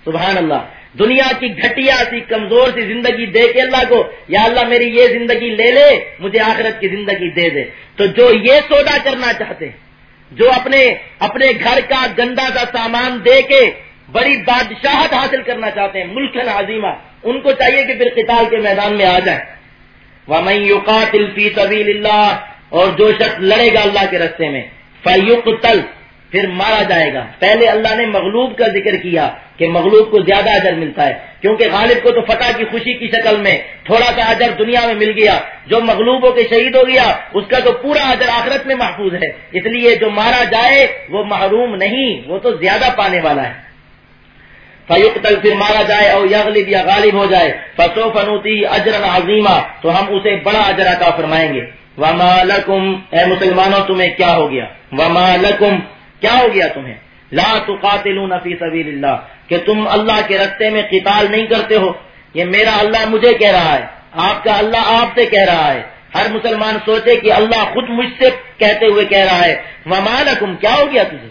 سبحان اللہ۔ دنیا کی گھٹیا سی کمزور سی زندگی دے کے اللہ کو، یا اللہ میری یہ زندگی لے لے، مجھے آخرت کی زندگی دے دے۔ تو جو یہ سودا کرنا چاہتے ہیں جو اپنے اپنے گھر کا گندا کا سامان دے کے بڑی بادشاہت حاصل کرنا چاہتے ہیں ملک عظیمہ، ان کو چاہیے کہ پھر قتال کے میدان میں آ جائیں۔ وَمَن يُقَاتِلْ فِي سَبِيلِ اللَّهِ، اور جو شخص لڑے گا اللہ کے رستے میں، فَيُقْتَلْ پھر مارا جائے گا۔ پہلے اللہ نے مغلوب کا ذکر کیا کہ مغلوب کو زیادہ اجر ملتا ہے۔ کیونکہ غالب کو تو فتح کی خوشی کی شکل میں تھوڑا سا اجر دنیا میں مل گیا۔ جو مغلوب ہو کے شہید ہو گیا، اس کا تو پورا اجر آخرت میں محفوظ ہے۔ اس لیے جو مارا جائے، وہ محروم نہیں، وہ تو زیادہ پانے والا ہے۔ فیقتل پھر مارا جائے اور یغلب یا غالب ہو جائے۔ فسو فنوتی اجر عظیمہ تو ہم اسے بڑا اجر عطا فرمائیں گے۔ وما لکم اے مسلمانوں، تمہیں کیا ہو گیا؟ وما لکم کیا ہو گیا تمہیں؟ لا تقاتلون فی سبیل اللہ کہ تم اللہ کے رستے میں قتال نہیں کرتے ہو۔ یہ میرا اللہ مجھے کہہ رہا ہے، آپ کا اللہ آپ سے کہہ رہا ہے۔ ہر مسلمان سوچے کہ اللہ خود مجھ سے کہتے ہوئے کہہ رہا ہے۔ وما کیا ہو گیا تجھے؟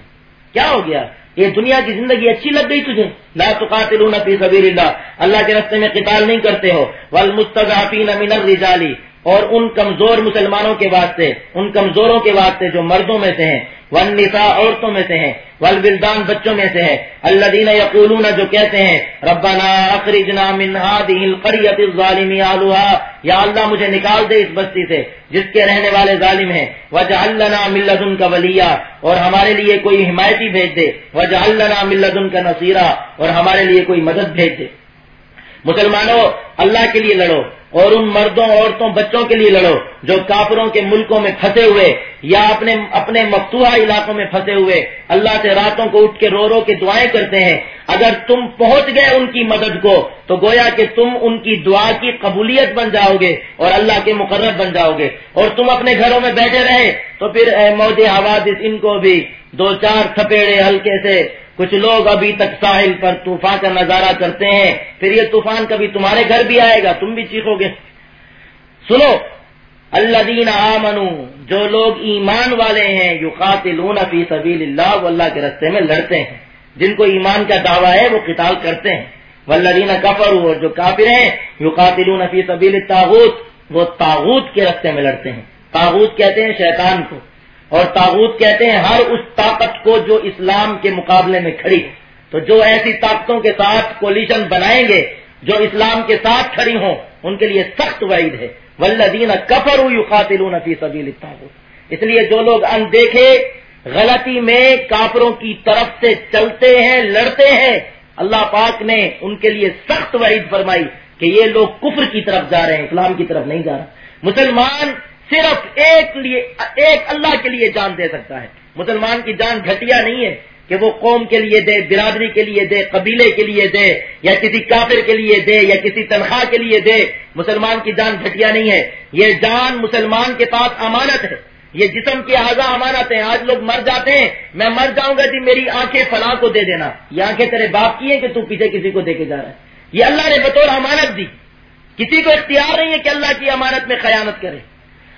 کیا ہو گیا؟ یہ دنیا کی زندگی اچھی لگ گئی تجھے۔ لا تقاتلون فی سبیل اللہ اللہ کے رستے میں قتال نہیں کرتے ہو۔ والمستضعفین من الرجال، اور ان کمزور مسلمانوں کے واسطے، ان کمزوروں کے واسطے جو مردوں میں سے ہیں والنساء عورتوں میں سے ہیں والبلدان بچوں میں سے ہیں۔ الذين يقولون جو کہتے ہیں، ربنا اخرجنا من هذه القريه الظالم اهلها یا اللہ مجھے نکال دے اس بستی سے، جس کے رہنے والے ظالم ہیں۔ وجعل لنا من لدنك وليا اور ہمارے لیے کوئی حمایتی بھیج دے۔ وجعل لنا من لدنك نصيرا اور ہمارے لیے کوئی مدد بھیج دے۔ مسلمانوں، اللہ کے لیے لڑو۔ اور ان مردوں عورتوں، بچوں کے لیے لڑو جو کافروں کے ملکوں میں پھنسے ہوئے یا اپنے اپنے مفتوحہ علاقوں میں پھنسے ہوئے۔ اللہ سے راتوں کو اٹھ کے رو رو کے دعائیں کرتے ہیں۔ اگر تم پہنچ گئے ان کی مدد کو، تو گویا کہ تم ان کی دعا کی قبولیت بن جاؤ گے اور اللہ کے مقرر بن جاؤ گے۔ اور تم اپنے گھروں میں بیٹھے رہے، تو پھر موج حوادث ان کو بھی دو چار تھپیڑے ہلکے سے کچھ لوگ ابھی تک ساحل پر طوفان کا نظارہ کرتے ہیں، پھر یہ طوفان کبھی تمہارے گھر بھی آئے گا، تم بھی چیخو گے۔ سنو اللہ دین آمنو جو لوگ ایمان والے ہیں یو قاتل فی سبیل اللہ وہ اللہ کے رستے میں لڑتے ہیں۔ جن کو ایمان کا دعویٰ ہے، وہ قتال کرتے ہیں۔ ولدین کفر اور جو کافر ہیں یو قاتل فی سبیل تاغوت وہ تاغوت کے رستے میں لڑتے ہیں۔ تاغوت کہتے ہیں شیطان کو۔ اور تاغوت کہتے ہیں ہر اس طاقت کو جو اسلام کے مقابلے میں کھڑی ہے تو جو ایسی طاقتوں کے ساتھ کولیشن بنائیں گے، جو اسلام کے ساتھ کھڑی ہوں، ان کے لیے سخت وعید ہے۔ ولدین کفر قاتل فی سبیل الطاغوت۔ اس لیے جو لوگ اندیکھے، غلطی میں کافروں کی طرف سے چلتے ہیں، لڑتے ہیں، اللہ پاک نے ان کے لیے سخت وعید فرمائی کہ یہ لوگ کفر کی طرف جا رہے ہیں، اسلام کی طرف نہیں جا رہا۔ مسلمان صرف ایک لیے، ایک اللہ کے لیے جان دے سکتا ہے۔ مسلمان کی جان گھٹیا نہیں ہے کہ وہ قوم کے لیے دے، برادری کے لیے دے، قبیلے کے لیے دے، یا کسی کافر کے لیے دے، یا کسی تنخواہ کے لیے دے۔ مسلمان کی جان گھٹیا نہیں ہے۔ یہ جان مسلمان کے پاس امانت ہے۔ یہ جسم کی اعضا امانت ہے آج لوگ مر جاتے ہیں۔ میں مر جاؤں گا جی میری آنکھیں فلاں کو دے دینا۔ یہ آنکھیں تیرے باپ کی ہیں کہ تو پیچھے کسی کو دے کے جا رہا ہے۔ یہ اللہ نے بطور امانت دی۔ کسی کو اختیار نہیں ہے کہ اللہ کی امانت میں خیانت کرے۔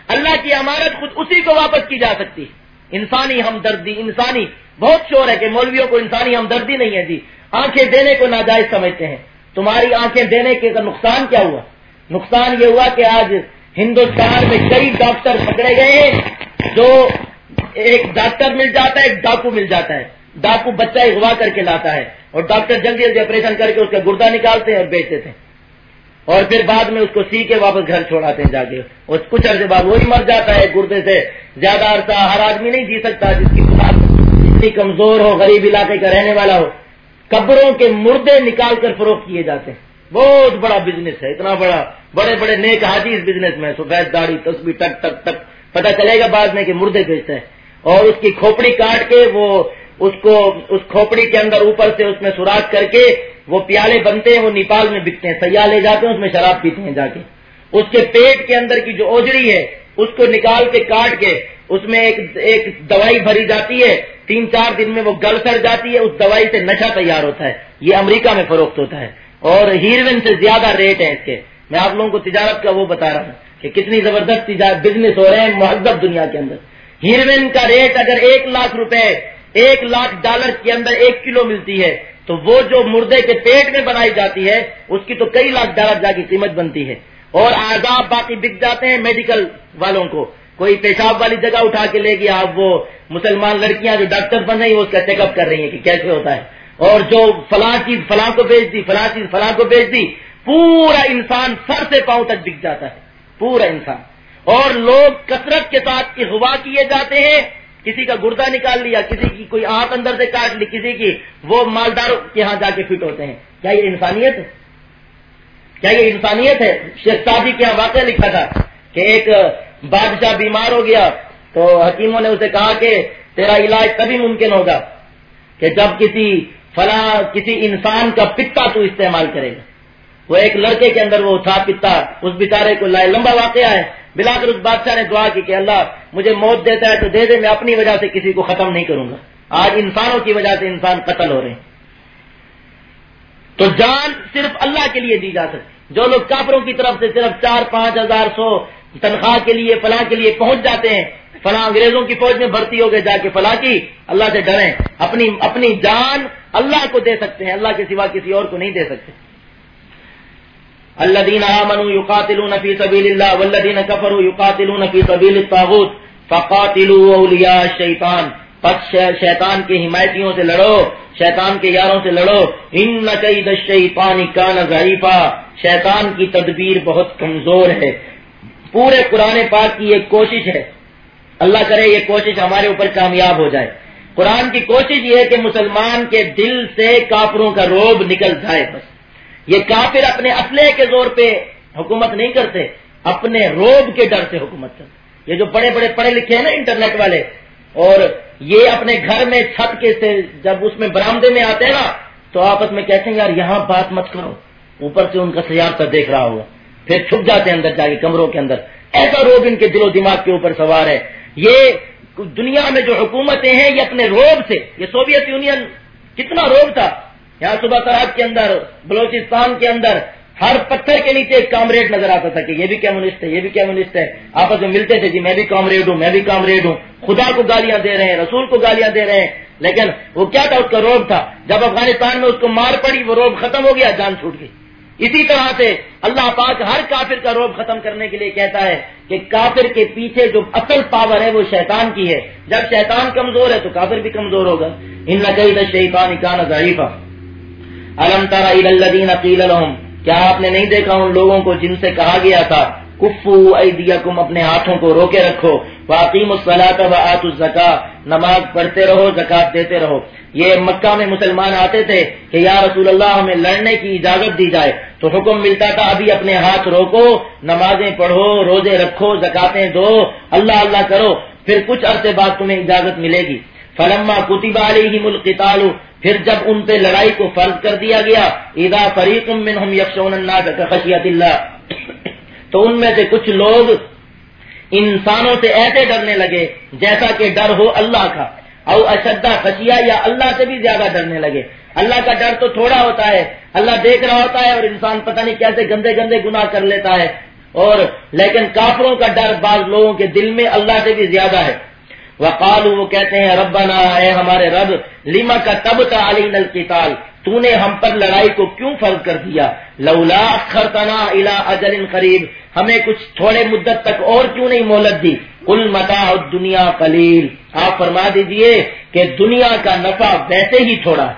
اللہ کی امانت خود اسی کو واپس کی جا سکتی ہے۔ انسانی ہمدردی، انسانی، بہت شور ہے کہ مولویوں کو انسانی ہمدردی نہیں ہے جی۔ آنکھیں دینے کو ناجائز سمجھتے ہیں۔ تمہاری آنکھیں دینے کے نقصان کیا ہوا؟ نقصان یہ ہوا کہ آج ہندوستان میں کئی ڈاکٹر پکڑے گئے ہیں جو ایک ڈاکٹر مل جاتا ہے، ایک ڈاکو مل جاتا ہے۔ ڈاکو بچہ اغوا کر کے لاتا ہے اور ڈاکٹر جلدی جلدی آپریشن کر کے اس کا گردہ نکالتے ہیں اور بیچ دیتے ہیں۔ اور پھر بعد میں اس کو سی کے واپس گھر چھوڑاتے ہیں جا کے۔ اس کچھ عرصے بعد وہی مر جاتا ہے گردے سے۔ زیادہ عرصہ ہر آدمی نہیں جی سکتا جس کی اتنی کمزور ہو، غریب علاقے کا رہنے والا ہو۔ قبروں کے مردے نکال کر فروخت کیے جاتے ہیں۔ بہت بڑا بزنس ہے، اتنا بڑا۔ بڑے بڑے نیک حاجی اس بزنس میں، سفید داڑھی تصویر ٹک ٹک ٹک۔ پتا چلے گا بعد میں کہ مردے بیچتے ہیں۔ اور اس کی کھوپڑی کاٹ کے وہ اس کو، اس کھوپڑی کے اندر اوپر سے اس میں سوراخ کر کے وہ پیالے بنتے ہیں، وہ نیپال میں بکتے ہیں سیاح لے جاتے ہیں، اس میں شراب پیتے ہیں جا کے۔ اس کے پیٹ کے اندر کی جو اوجری ہے، اس کو نکال کے کاٹ کے، اس میں ایک ایک دوائی بھری جاتی ہے۔ تین چار دن میں وہ گل کر جاتی ہے، اس دوائی سے نشہ تیار ہوتا ہے۔ یہ امریکہ میں فروخت ہوتا ہے۔ اور ہیروئن سے زیادہ ریٹ ہے اس کے۔ میں آپ لوگوں کو تجارت کا وہ بتا رہا ہوں کہ کتنی زبردست بزنس ہو رہے ہیں محبت دنیا کے اندر۔ ہیروئن کا ریٹ اگر ایک لاکھ روپے، ایک لاکھ ڈالر کے اندر ایک کلو ملتی ہے تو وہ جو مردے کے پیٹ میں بنائی جاتی ہے، اس کی تو کئی لاکھ ڈالر جا کی قیمت بنتی ہے۔ اور آزاد باقی بک جاتے ہیں میڈیکل والوں کو۔ کوئی پیشاب والی جگہ اٹھا کے لے گیا، اب وہ مسلمان لڑکیاں جو ڈاکٹر بن رہی ہیں اس کا چیک اپ کر رہی ہیں کہ کیسے ہوتا ہے۔ اور جو فلاں چیز فلاں کو بیچ دی، فلاں چیز فلاں کو بیچ دی، پورا انسان سر سے پاؤں تک بک جاتا ہے۔ پورا انسان۔ اور لوگ کثرت کے ساتھ اغوا کیے جاتے ہیں۔ کسی کا گردہ نکال لیا، کسی کی کوئی آنکھ اندر سے کاٹ لی، کسی کی، وہ مالدار کے ہاں جا کے فٹ ہوتے ہیں۔ کیا یہ انسانیت ہے؟ کیا یہ انسانیت ہے؟ شیخ شادی کے یہاں واقعہ لکھا تھا کہ ایک بادشاہ بیمار ہو گیا تو حکیموں نے اسے کہا کہ تیرا علاج تبھی ممکن ہوگا کہ جب کسی فلاں، کسی انسان کا پتا تو استعمال کرے گا۔ وہ ایک لڑکے کے اندر وہ تھا پتا، اس بیچارے کو لائے، لمبا واقعہ ہے۔ بلا کر اس بادشاہ نے دعا کی کہ اللہ مجھے موت دیتا ہے تو دے دے، میں اپنی وجہ سے کسی کو ختم نہیں کروں گا۔ آج انسانوں کی وجہ سے انسان قتل ہو رہے ہیں۔ تو جان صرف اللہ کے لیے دی جا سکتی۔ جو لوگ کافروں کی طرف سے صرف چار، پانچ ہزار، سو تنخواہ کے لیے، فلاں کے لیے پہنچ جاتے ہیں، فلاں انگریزوں کی فوج میں بھرتی ہو گئے، جا کے فلاں کی اللہ سے ڈریں۔ اپنی اپنی جان اللہ کو دے سکتے ہیں، اللہ کے سوا کسی اور کو نہیں دے سکتے۔ الذين آمنوا يقاتلون في سبيل الله والذين كفروا يقاتلون في سبيل الطاغوت فقاتلوا اولياء الشيطان. پس شیطان کے حمایتیوں سے لڑو، شیطان کے یاروں سے لڑو. ان قید الشیطان کان ضعیفا شیطان کی تدبیر بہت کمزور ہے۔ پورے قرآن پاک کی ایک کوشش ہے۔ اللہ کرے یہ کوشش ہمارے اوپر کامیاب ہو جائے۔ قرآن کی کوشش یہ ہے کہ مسلمان کے دل سے کافروں کا روب نکل جائے بس۔ یہ کافر اپنے اسلحے کے زور پہ حکومت نہیں کرتے، اپنے روب کے ڈر سے حکومت کرتے۔ یہ جو بڑے بڑے پڑھے لکھے ہیں نا انٹرنیٹ والے، اور یہ اپنے گھر میں چھت کے سے جب اس میں برامدے میں آتے ہیں نا، تو آپس میں کہتے ہیں، یار یہاں بات مت کرو، اوپر سے ان کا سیارتا دیکھ رہا ہوگا۔ پھر چھپ جاتے ہیں اندر جا کے کمروں کے اندر۔ ایسا روب ان کے دل و دماغ کے اوپر سوار ہے۔ یہ دنیا میں جو حکومتیں ہیں، یہ اپنے روب سے، یہ سوویت یونین کتنا روب تھا؟ یہاں صبح سراب کے اندر، بلوچستان کے اندر، ہر پتھر کے نیچے ایک کامریڈ نظر آتا تھا کہ یہ بھی کمیونسٹ ہے، یہ بھی کمیونسٹ ہے، آپس میں ملتے تھے جی میں بھی کامریڈ ہوں، میں بھی کامریڈ ہوں، خدا کو گالیاں دے رہے ہیں، رسول کو گالیاں دے رہے ہیں، لیکن وہ کیا تھا، اس کا روب تھا، جب افغانستان میں اس کو مار پڑی، وہ روب ختم ہو گیا، جان چھوٹ گئی۔ اسی طرح سے اللہ پاک ہر کافر کا روب ختم کرنے کے لیے کہتا ہے کہ کافر کے پیچھے جو اصل پاور ہے وہ شیطان کی ہے۔ جب شیطان کمزور ہے تو کافر بھی کمزور ہوگا۔ ان نقید شیطان کا ضعیفہ الم تارا الدین عقیل الحم کیا آپ نے نہیں دیکھا ان لوگوں کو جن سے کہا گیا تھا؟ کفو ایدیکم اپنے ہاتھوں کو روکے رکھو واقیم الصلاۃ و آت الزکا نماز پڑھتے رہو، زکات دیتے رہو۔ یہ مکہ میں مسلمان آتے تھے کہ یا رسول اللہ، ہمیں لڑنے کی اجازت دی جائے۔ تو حکم ملتا تھا، ابھی اپنے ہاتھ روکو، نمازیں پڑھو، روزے رکھو، زکاتیں دو، اللہ اللہ کرو، پھر کچھ عرصے بعد تمہیں اجازت ملے گی۔ فلما کتب علیہم القتال، پھر جب ان پہ لڑائی کو فرض کر دیا گیا ادا فریق منہم یکشون الناس خشیت اللہ، تو ان میں سے کچھ لوگ انسانوں سے ایسے ڈرنے لگے جیسا کہ ڈر ہو اللہ کا، او اشدہ خشیا یا اللہ سے بھی زیادہ ڈرنے لگے۔ اللہ کا ڈر تو تھوڑا ہوتا ہے، اللہ دیکھ رہا ہوتا ہے اور انسان پتہ نہیں کیسے گندے گندے گناہ کر لیتا ہے۔ اور لیکن کافروں کا ڈر بعض لوگوں کے دل میں اللہ سے بھی زیادہ ہے۔ وقالو وہ کہتے ہیں، ربنا، اے ہمارے رب لما کا تب کا علی نل تو نے ہم پر لڑائی کو کیوں فرض کر دیا؟ لولا خرطنا الا اجل قریب۔ ہمیں کچھ تھوڑے مدت تک اور کیوں نہیں مہلت دی؟ کل متا دنیا قلیل۔ آپ فرما دیجیے کہ دنیا کا نفع ویسے ہی تھوڑا۔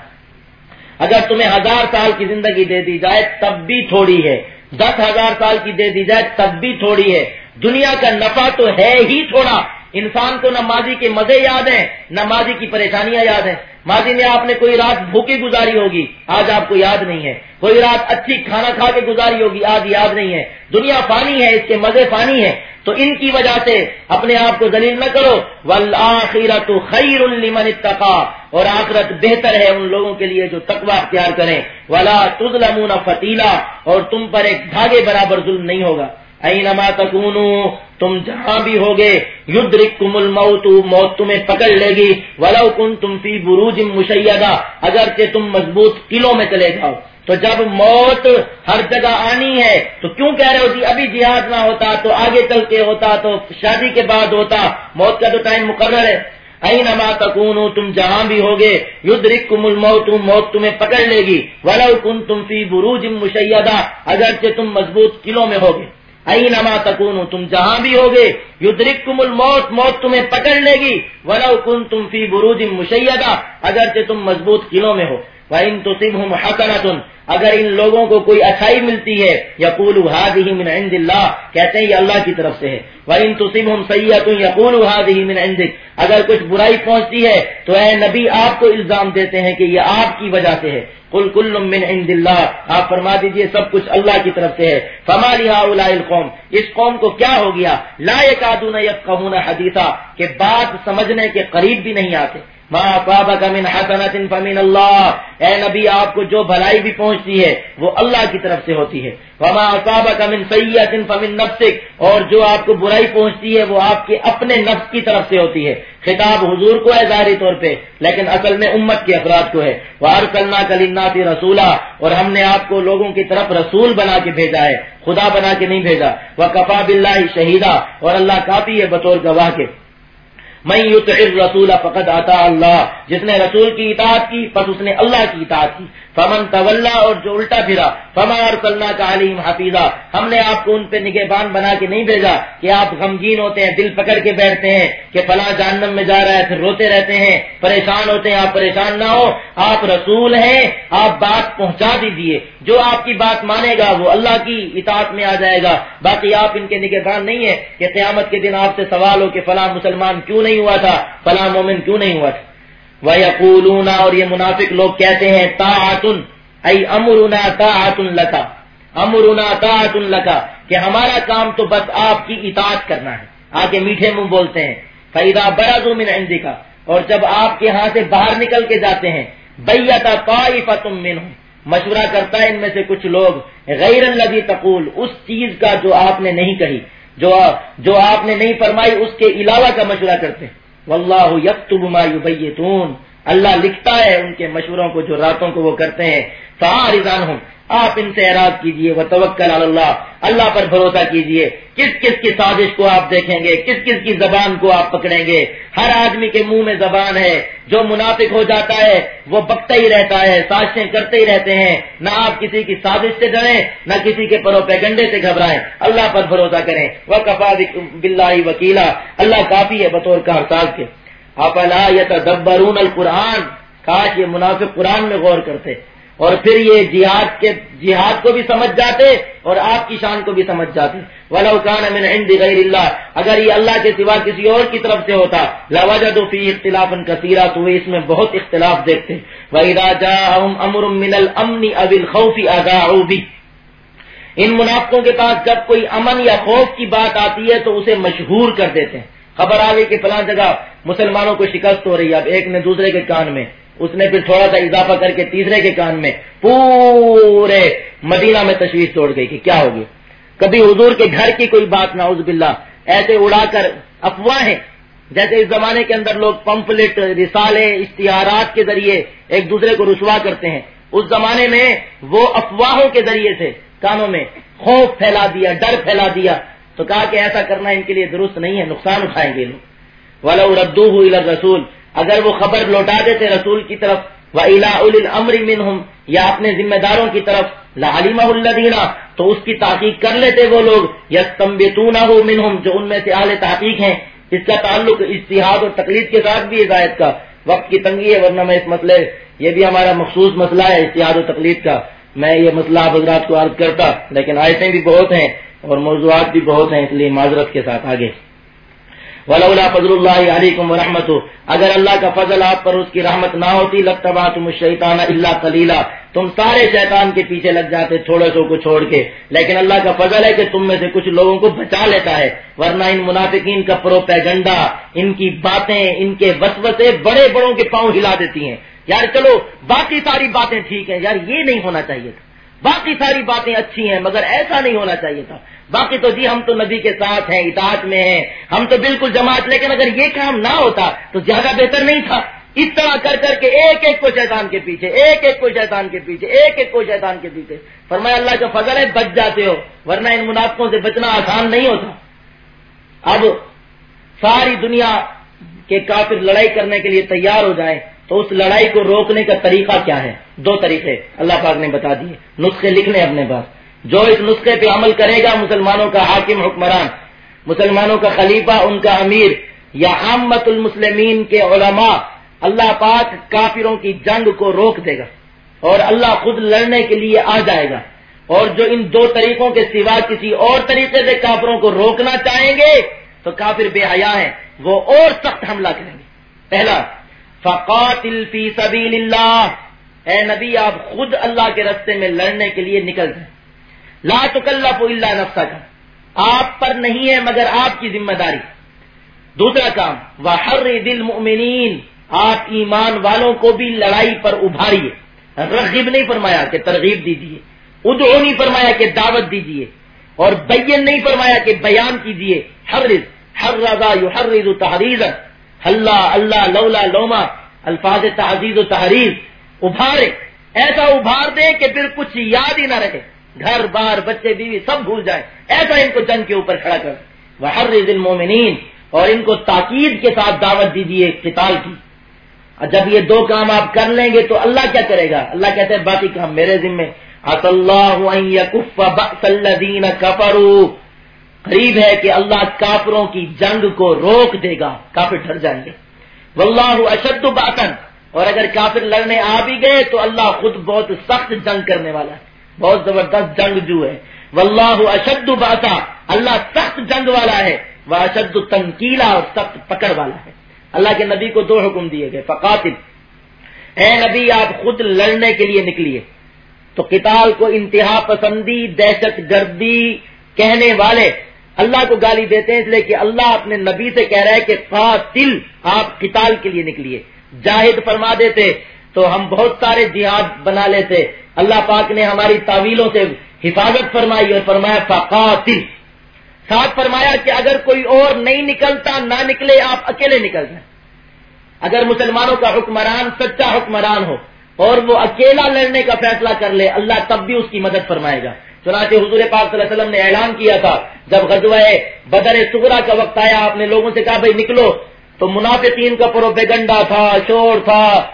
اگر تمہیں ہزار سال کی زندگی دے دی جائے، تب بھی تھوڑی ہے۔ دس ہزار سال کی دے دی جائے، تب بھی تھوڑی ہے۔ دنیا کا نفع تو ہے ہی تھوڑا۔ انسان کو نہ ماضی کے مزے یاد ہیں، نہ ماضی کی پریشانیاں یاد ہیں۔ ماضی میں آپ نے کوئی رات بھوکی گزاری ہوگی، آج آپ کو یاد نہیں ہے۔ کوئی رات اچھی کھانا کھا کے گزاری ہوگی، آج یاد نہیں ہے۔ دنیا فانی ہے، اس کے مزے فانی ہے تو ان کی وجہ سے اپنے آپ کو دلیل نہ کرو۔ ولآخرت خیر لمن اتقا اور آخرت بہتر ہے ان لوگوں کے لیے جو تقوی اختیار کریں۔ ولا تظلمون فتیلا اور تم پر ایک دھاگے برابر ظلم نہیں ہوگا۔ اینما تکونو تم جہاں بھی ہوگے یدرککم الموت، موت تمہیں پکڑ لے گی۔ ولو کنتم فی بروج مشیدہ اگر کہ تم مضبوط قلعوں میں چلے جاؤ۔ تو جب موت ہر جگہ آنی ہے، تو کیوں کہہ رہے ہو جی ابھی جہاد نہ ہوتا، تو آگے چل کے ہوتا، تو شادی کے بعد ہوتا، موت کا تو ٹائم مقرر ہے۔ اینما تکونو تم جہاں بھی ہوگے یدرککم الموت، موت تمہیں پکڑ لے گی۔ ولو کنتم فی بروج مشیدہ اگرچہ تم مضبوط قلعوں میں ہوگے۔ اینما تکونو تم جہاں بھی ہوگے یدرککم الموت، موت تمہیں پکڑ لے گی، ولو کنتم فی بروج مشیدہ اگرچہ تم مضبوط قلعوں میں ہو۔ وَإِن تُصِبْهُمْ حَسَنَةٌ، اگر ان لوگوں کو کوئی اچھائی ملتی ہے یقول هذه من عند اللہ کہتے ہیں یہ اللہ کی طرف سے ہے۔ وَإِن تُصِبْهُمْ سَيِّئَةٌ يَقُولُ هذه من عندك۔ اگر کچھ برائی پہنچتی ہے، تو اے نبی، آپ کو الزام دیتے ہیں کہ یہ آپ کی وجہ سے ہے۔ کل کل من عند اللہ۔ آپ فرما دیجیے سب کچھ اللہ کی طرف سے ہے۔ فما لہٰ القوم۔ اس قوم کو کیا ہو گیا؟ لا یا قمون حدیثا۔ کہ بات سمجھنے کے قریب بھی نہیں آتے۔ من حسنت فمن اللہ اے نبی، آپ کو جو بھلائی بھی پہنچتی ہے، وہ اللہ کی طرف سے ہوتی ہے۔ وما من سیئت فمن نفسک اور جو آپ کو برائی پہنچتی ہے، وہ آپ کے اپنے نفس کی طرف سے ہوتی ہے۔ خطاب حضور کو ہے ظاہری طور پہ، لیکن اصل میں امت کے افراد کو ہے۔ وہ ہر کلنا کلینا رسولہ اور ہم نے آپ کو لوگوں کی طرف رسول بنا کے بھیجا ہے۔ خدا بنا کے نہیں بھیجا۔ وہ کفا بلّہ شہیدہ اور اللہ کافی ہے بطور گواہ کے۔ میں رسول فقط آتا اللہ۔ جس نے رسول کی اطاعت کی، پس اس نے اللہ کی اطاعت کی۔ فمن طلّہ اور جو الٹا پھرا، فما اور کا علیم حفیظہ ہم نے آپ کو ان پہ نگہبان بنا کے نہیں بھیجا کہ آپ غمگین ہوتے ہیں، دل پکڑ کے بیٹھتے ہیں، کہ فلاں جہنم میں جا رہا ہے، پھر روتے رہتے ہیں، پریشان ہوتے ہیں، آپ پریشان نہ ہو آپ رسول ہیں، آپ بات پہنچا دیجیے جو آپ کی بات مانے گا، وہ اللہ کی اطاعت میں آ جائے گا۔ باقی آپ ان کے نگہبان نہیں ہے کہ قیامت کے دن آپ سے سوال ہو کہ فلاں مسلمان کیوں نہیں ہوا تھا، فلاں مومن کیوں نہیں ہوا تھا۔ وہ اور یہ منافق لوگ کہتے ہیں تا آتن امرنا تا آتن لتا امرنا تا آتن کہ ہمارا کام تو بس آپ کی اطاعت کرنا ہے۔ آگے میٹھے منہ بولتے ہیں۔ فیدا بڑا دو من اور جب آپ کے ہاں سے باہر نکل کے جاتے ہیں بیتا پا تم من مشورہ کرتا ہے ان میں سے کچھ لوگ غیر الذي تقول، اس چیز کا جو آپ نے نہیں کہی، جو جو آپ نے نہیں فرمائی، اس کے علاوہ کا مشورہ کرتے ہیں۔ والله يكتب ما يبيتون. اللہ لکھتا ہے ان کے مشوروں کو جو راتوں کو وہ کرتے ہیں۔ فارضان ہوں آپ ان سے اعراض کیجیے وہ توکل اللہ۔ اللہ پر بھروسہ کیجیے۔ کس کس کی سازش کو آپ دیکھیں گے؟ کس کس کی زبان کو آپ پکڑیں گے؟ ہر آدمی کے منہ میں زبان ہے۔ جو منافق ہو جاتا ہے، وہ بکتا ہی رہتا ہے، سازشیں کرتے ہی رہتے ہیں۔ نہ آپ کسی کی سازش سے ڈریں، نہ کسی کے پرو پیگنڈے سے گھبرائیں۔ اللہ پر بھروسہ کریں۔ وہ کفا بلّہ وکیلا۔ اللہ کافی ہے بطور کا ساز کے۔ آپ اللہ القرآن؟ کاش یہ منافق قرآن میں غور کرتے۔ اور پھر یہ جہاد کے جہاد کو بھی سمجھ جاتے اور آپ کی شان کو بھی سمجھ جاتے۔ ولوکان غیر اللہ اگر یہ اللہ کے سوا کسی اور کی طرف سے ہوتا لوجد فی اختلاف کثیرہ تو اس میں بہت اختلاف دیکھتے۔ امر من الامن اب الخوف اذاعوا بھی ان منافقوں کے پاس جب کوئی امن یا خوف کی بات آتی ہے، تو اسے مشہور کر دیتے ہیں۔ خبر آ گئی کہ فلاں جگہ مسلمانوں کو شکست ہو رہی ہے۔ اب ایک نے دوسرے کے کان میں، اس نے پھر تھوڑا سا اضافہ کر کے تیسرے کے کان میں پورے مدینہ میں تشویش توڑ گئی کہ کیا ہوگی۔ کبھی حضور کے گھر کی کوئی بات نہ عزب باللہ، ایسے اڑا کر افواہیں۔ جیسے اس زمانے کے اندر لوگ پمفلٹ، رسالے، اشتہارات کے ذریعے ایک دوسرے کو رسوا کرتے ہیں۔ اس زمانے میں وہ افواہوں کے ذریعے سے کانوں میں۔ خوف پھیلا دیا، ڈر پھیلا دیا۔ تو کہا کہ ایسا کرنا ان کے لیے درست نہیں ہے، نقصان اٹھائیں گے لوگ ولو ردو رسول اگر وہ خبر لوٹا دیتے رسول کی طرف و الا امر منہم یا اپنے ذمہ داروں کی طرف لعلمہ الدینہ تو اس کی تحقیق کر لیتے وہ لوگ یا ہو منہم جو ان میں سے اعلی تحقیق ہیں۔ اس کا تعلق اشتہاد اور تقلید کے ساتھ بھی ہدایت کا۔ وقت کی تنگی ہے، ورنہ میں اس مسئلے، یہ بھی ہمارا مخصوص مسئلہ ہے اشتہاد و تقلید کا۔ میں یہ مسئلہ حضرات کو عرض کرتا، لیکن آیتیں بھی بہت ہیں۔ اور موضوعات بھی بہت ہیں اس لیے معذرت کے ساتھ آگے۔ ولولا فضل اللہ علیکم ورحمت اگر اللہ کا فضل آپ پر اس کی رحمت نہ ہوتی لگتا تم شیطان اللہ کلیلہ تم سارے شیطان کے پیچھے لگ جاتے، تھوڑے سو کو چھوڑ کے۔ لیکن اللہ کا فضل ہے کہ تم میں سے کچھ لوگوں کو بچا لیتا ہے۔ ورنہ ان منافقین کا پروپیگنڈا، ان کی باتیں، ان کے وسوسے بڑے بڑوں کے پاؤں ہلا دیتی ہیں۔ یار چلو، باقی ساری باتیں ٹھیک ہیں۔ یار یہ نہیں ہونا چاہیے تھا۔ باقی ساری باتیں اچھی ہیں، مگر ایسا نہیں ہونا چاہیے تھا۔ باقی تو جی ہم تو نبی کے ساتھ ہیں، اطاعت میں ہیں۔ ہم تو بالکل جماعت، لیکن اگر یہ کام نہ ہوتا تو زیادہ بہتر نہیں تھا۔ اس طرح کر کر کے ایک ایک کو شیطان کے پیچھے، ایک ایک کو شیطان کے پیچھے، ایک ایک کو شیطان کے پیچھے۔ فرمایا، اللہ کا فضل ہے، بچ جاتے ہو، ورنہ ان منافقوں سے بچنا آسان نہیں ہوتا۔ اب ساری دنیا کے کافر لڑائی کرنے کے لیے تیار ہو جائیں۔ تو اس لڑائی کو روکنے کا طریقہ کیا ہے؟ دو طریقے اللہ پاک نے بتا دیے۔ نسخے لکھنے اپنے پاس۔ جو اس نسخے پہ عمل کرے گا، مسلمانوں کا حاکم، حکمران، مسلمانوں کا خلیفہ، ان کا امیر یا عامت المسلمین کے علماء، اللہ پاک کافروں کی جنگ کو روک دے گا اور اللہ خود لڑنے کے لیے آ جائے گا۔ اور جو ان دو طریقوں کے سوا کسی اور طریقے سے کافروں کو روکنا چاہیں گے، تو کافر بے حیا ہیں۔ وہ اور سخت حملہ کریں گے۔ پہلا فقاتل فی سبیل اللہ اے نبی، آپ خود اللہ کے رستے میں لڑنے کے لیے نکل جائیں۔ لا تکلف الا نفسا کا آپ پر نہیں ہے مگر آپ کی ذمہ داری۔ دوسرا کام وہ ہر دل آپ ایمان والوں کو بھی لڑائی پر ابھاریے۔ رغب نہیں فرمایا کہ ترغیب دیجیے ادو نہیں فرمایا کہ دعوت دیجیے اور بین نہیں فرمایا کہ بیان کیجیے ہر رز ہر رضا یو ہر رز تحریر اللہ اللہ، لولا، لوما، الفاظ تعزیز و تحریر، ابھارے۔ ایسا ابھار دے کہ پھر کچھ یاد ہی نہ رہے۔ گھر، بار، بچے، بیوی سب بھول جائے ایسا ان کو جنگ کے اوپر کھڑا کر۔ وہ ہر دل مومنین اور ان کو تاکید کے ساتھ دعوت دیجیے قتال کی۔ اور جب یہ دو کام آپ کر لیں گے تو اللہ کیا کرے گا؟ اللہ کہتے ہیں، باقی کام میرے ذمے۔ اللہ کفرو قریب ہے کہ اللہ کافروں کی جنگ کو روک دے گا۔ کافر ڈر جائیں گے۔ واللہ اشد باطن اور اگر کافر لڑنے آ بھی گئے تو اللہ خود بہت سخت جنگ کرنے والا ہے۔ بہت زبردست جنگ جو ہے۔ واللہ اشد باتا اللہ سخت جنگ والا ہے۔ وہ اشد تنکیلا اور سخت پکڑ والا ہے۔ اللہ کے نبی کو دو حکم دیے گئے۔ فقاتل۔ اے نبی، آپ خود لڑنے کے لیے نکلیے۔ تو قتال کو انتہا پسندی، دہشت گردی کہنے والے اللہ کو گالی دیتے ہیں اس لیے کہ اللہ اپنے نبی سے کہہ رہا ہے کہ قاتل آپ قتال کے لیے نکلیے۔ جاہد فرما دیتے، تو ہم بہت سارے جہاد بنا لیتے۔ اللہ پاک نے ہماری تعویلوں سے حفاظت فرمائی اور فرمایا فقاتل ساتھ فرمایا کہ اگر کوئی اور نہیں نکلتا، نہ نکلے، آپ اکیلے نکل جائیں۔ اگر مسلمانوں کا حکمران سچا حکمران ہو اور وہ اکیلا لڑنے کا فیصلہ کر لے، اللہ تب بھی اس کی مدد فرمائے گا۔ چنانچہ حضور پاک صلی اللہ علیہ وسلم نے اعلان کیا تھا، جب غزوہ بدر سغرا کا وقت آیا، آپ نے لوگوں سے کہا، بھائی نکلو، تو منافقین کا پروپیگنڈا تھا، شور تھا۔